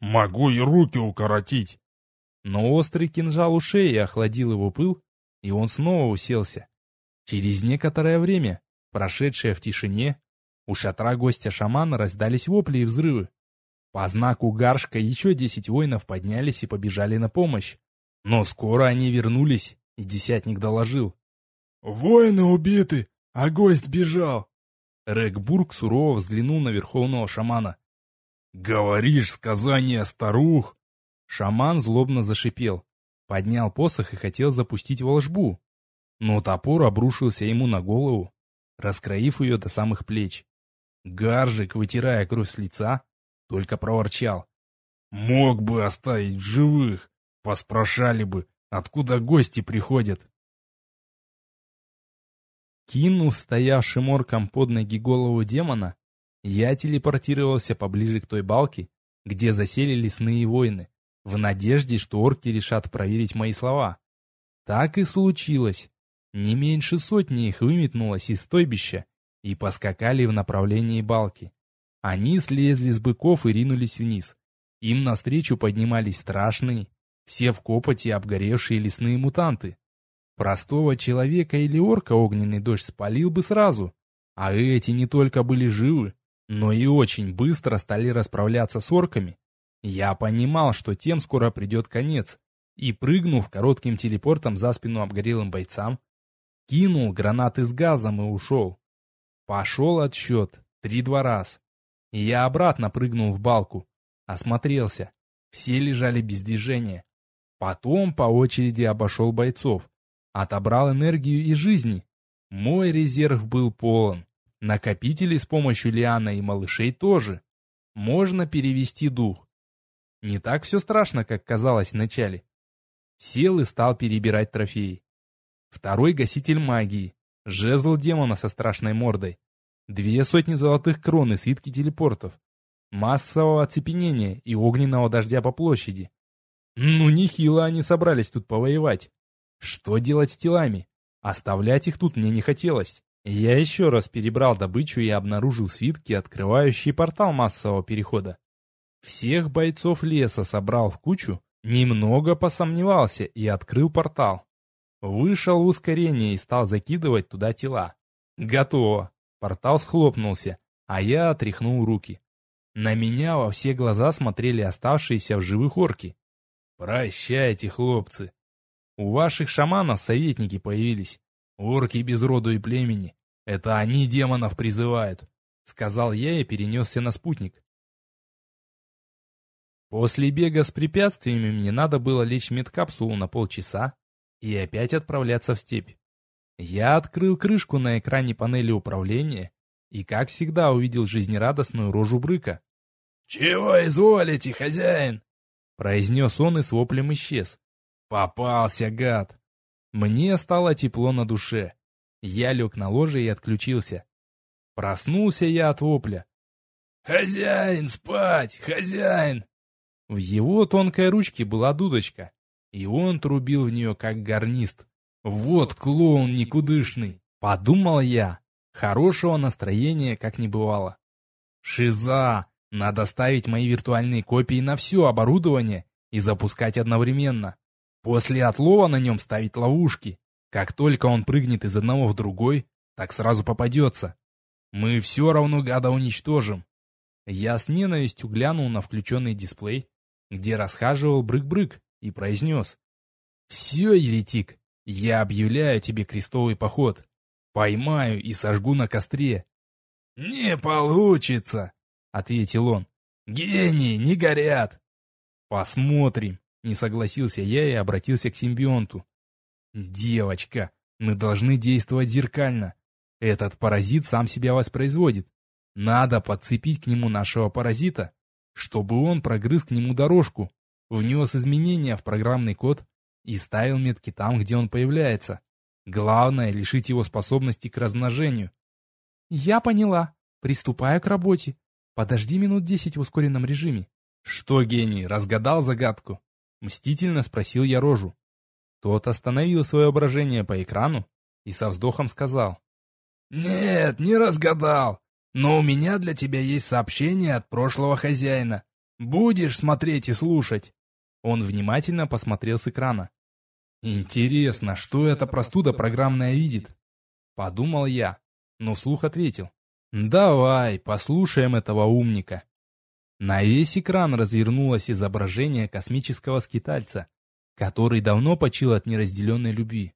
Могу и руки укоротить. Но острый кинжал у шеи охладил его пыл, и он снова уселся. Через некоторое время, прошедшее в тишине, у шатра гостя шамана раздались вопли и взрывы. По знаку Гаршка еще десять воинов поднялись и побежали на помощь. Но скоро они вернулись, и десятник доложил. «Воины убиты, а гость бежал!» Рекбург сурово взглянул на верховного шамана. «Говоришь сказание старух?» Шаман злобно зашипел, поднял посох и хотел запустить волжбу. Но топор обрушился ему на голову, раскроив ее до самых плеч. Гаржик, вытирая кровь с лица, только проворчал. «Мог бы оставить в живых, поспрашали бы, откуда гости приходят». Кинув стоявшим орком под ноги голову демона, я телепортировался поближе к той балке, где засели лесные воины, в надежде, что орки решат проверить мои слова. Так и случилось. Не меньше сотни их выметнулось из стойбища и поскакали в направлении балки. Они слезли с быков и ринулись вниз. Им навстречу поднимались страшные, все в копоти обгоревшие лесные мутанты. Простого человека или орка огненный дождь спалил бы сразу, а эти не только были живы, но и очень быстро стали расправляться с орками. Я понимал, что тем скоро придет конец, и, прыгнув коротким телепортом за спину обгорелым бойцам, кинул гранаты с газом и ушел. Пошел отсчет, три-два раз. Я обратно прыгнул в балку, осмотрелся. Все лежали без движения. Потом по очереди обошел бойцов, отобрал энергию и жизни. Мой резерв был полон. Накопители с помощью Лиана и малышей тоже. Можно перевести дух. Не так все страшно, как казалось вначале. Сел и стал перебирать трофеи. Второй гаситель магии. Жезл демона со страшной мордой. две сотни золотых крон и свитки телепортов, массового оцепенения и огненного дождя по площади. Ну, нехило они собрались тут повоевать. Что делать с телами? Оставлять их тут мне не хотелось. Я еще раз перебрал добычу и обнаружил свитки, открывающие портал массового перехода. Всех бойцов леса собрал в кучу, немного посомневался и открыл портал. Вышел в ускорение и стал закидывать туда тела. Готово. Портал схлопнулся, а я отряхнул руки. На меня во все глаза смотрели оставшиеся в живых орки. «Прощайте, хлопцы. У ваших шаманов советники появились. Орки без роду и племени. Это они демонов призывают», — сказал я и перенесся на спутник. После бега с препятствиями мне надо было лечь в медкапсулу на полчаса и опять отправляться в степь. Я открыл крышку на экране панели управления и, как всегда, увидел жизнерадостную рожу Брыка. «Чего изволите, хозяин?» Произнес он и с воплем исчез. «Попался, гад!» Мне стало тепло на душе. Я лег на ложе и отключился. Проснулся я от вопля. «Хозяин, спать! Хозяин!» В его тонкой ручке была дудочка, и он трубил в нее, как гарнист. «Вот клоун никудышный!» — подумал я. Хорошего настроения как не бывало. «Шиза! Надо ставить мои виртуальные копии на все оборудование и запускать одновременно. После отлова на нем ставить ловушки. Как только он прыгнет из одного в другой, так сразу попадется. Мы все равно гада уничтожим. Я с ненавистью глянул на включенный дисплей, где расхаживал брык-брык, и произнес. «Все, еретик, я объявляю тебе крестовый поход. Поймаю и сожгу на костре». «Не получится», — ответил он. «Гении не горят». «Посмотрим», — не согласился я и обратился к симбионту. «Девочка, мы должны действовать зеркально. Этот паразит сам себя воспроизводит. Надо подцепить к нему нашего паразита чтобы он прогрыз к нему дорожку, внес изменения в программный код и ставил метки там, где он появляется. Главное — лишить его способности к размножению. «Я поняла. Приступаю к работе. Подожди минут десять в ускоренном режиме». «Что, гений, разгадал загадку?» Мстительно спросил я рожу. Тот остановил свое воображение по экрану и со вздохом сказал. «Нет, не разгадал. Но у меня для тебя есть сообщение от прошлого хозяина. Будешь смотреть и слушать?» Он внимательно посмотрел с экрана. «Интересно, что эта простуда программная видит?» Подумал я, но вслух ответил. «Давай, послушаем этого умника». На весь экран развернулось изображение космического скитальца, который давно почил от неразделенной любви.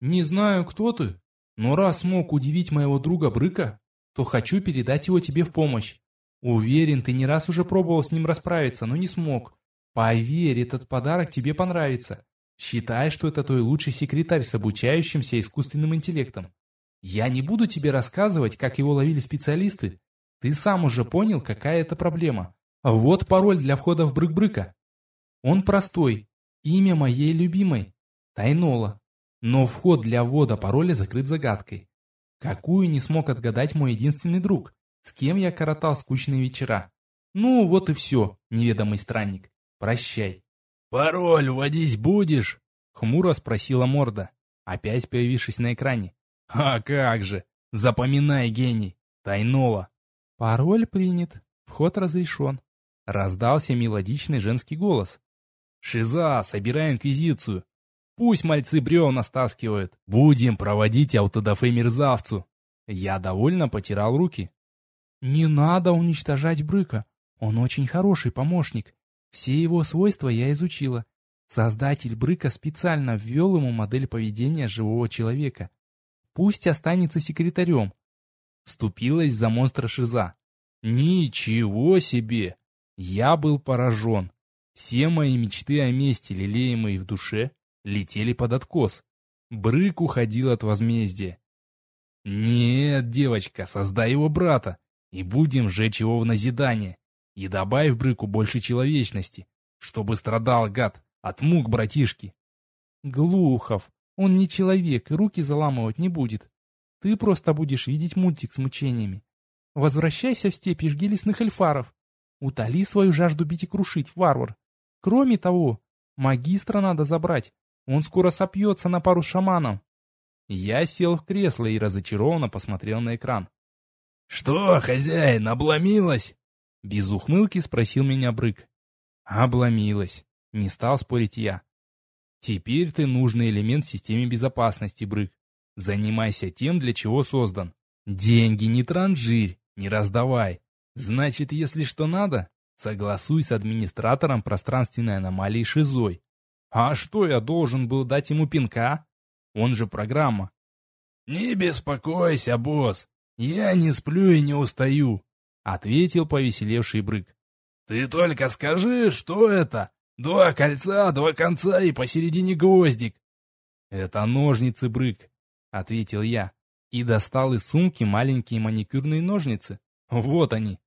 «Не знаю, кто ты, но раз смог удивить моего друга Брыка, то хочу передать его тебе в помощь. Уверен, ты не раз уже пробовал с ним расправиться, но не смог. Поверь, этот подарок тебе понравится. Считай, что это твой лучший секретарь с обучающимся искусственным интеллектом. Я не буду тебе рассказывать, как его ловили специалисты. Ты сам уже понял, какая это проблема. Вот пароль для входа в Брык-Брыка. Он простой. Имя моей любимой. Тайнола. Но вход для ввода пароля закрыт загадкой. Какую не смог отгадать мой единственный друг, с кем я коротал скучные вечера. Ну, вот и все, неведомый странник. Прощай. «Пароль вводить будешь?» — хмуро спросила морда, опять появившись на экране. «А как же! Запоминай, гений! Тайнола!» «Пароль принят, вход разрешен», — раздался мелодичный женский голос. «Шиза, собирай инквизицию! Пусть мальцы бревна стаскивают. Будем проводить аутодафе мерзавцу. Я довольно потирал руки. Не надо уничтожать Брыка. Он очень хороший помощник. Все его свойства я изучила. Создатель Брыка специально ввел ему модель поведения живого человека. Пусть останется секретарем. Вступилась за монстра Шиза. Ничего себе! Я был поражен. Все мои мечты о месте, лелеемые в душе, летели под откос. Брык уходил от возмездия. «Нет, девочка, создай его брата, и будем жечь его в назидание. И добавь Брыку больше человечности, чтобы страдал гад от мук братишки». «Глухов, он не человек и руки заламывать не будет. Ты просто будешь видеть мультик с мучениями. Возвращайся в степь и жги лесных эльфаров. Утоли свою жажду бить и крушить, варвар. Кроме того, магистра надо забрать. Он скоро сопьется на пару с шаманом. Я сел в кресло и разочарованно посмотрел на экран. «Что, хозяин, обломилась?» Без ухмылки спросил меня Брык. Обломилась. Не стал спорить я. Теперь ты нужный элемент в системе безопасности, Брык. Занимайся тем, для чего создан. Деньги не транжирь, не раздавай. Значит, если что надо, согласуй с администратором пространственной аномалии Шизой. А что я должен был дать ему пинка? Он же программа. «Не беспокойся, босс, я не сплю и не устаю», — ответил повеселевший Брык. «Ты только скажи, что это? Два кольца, два конца и посередине гвоздик». «Это ножницы, Брык», — ответил я, и достал из сумки маленькие маникюрные ножницы. Вот они.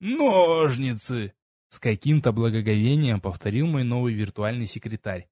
«Ножницы!» С каким-то благоговением повторил мой новый виртуальный секретарь.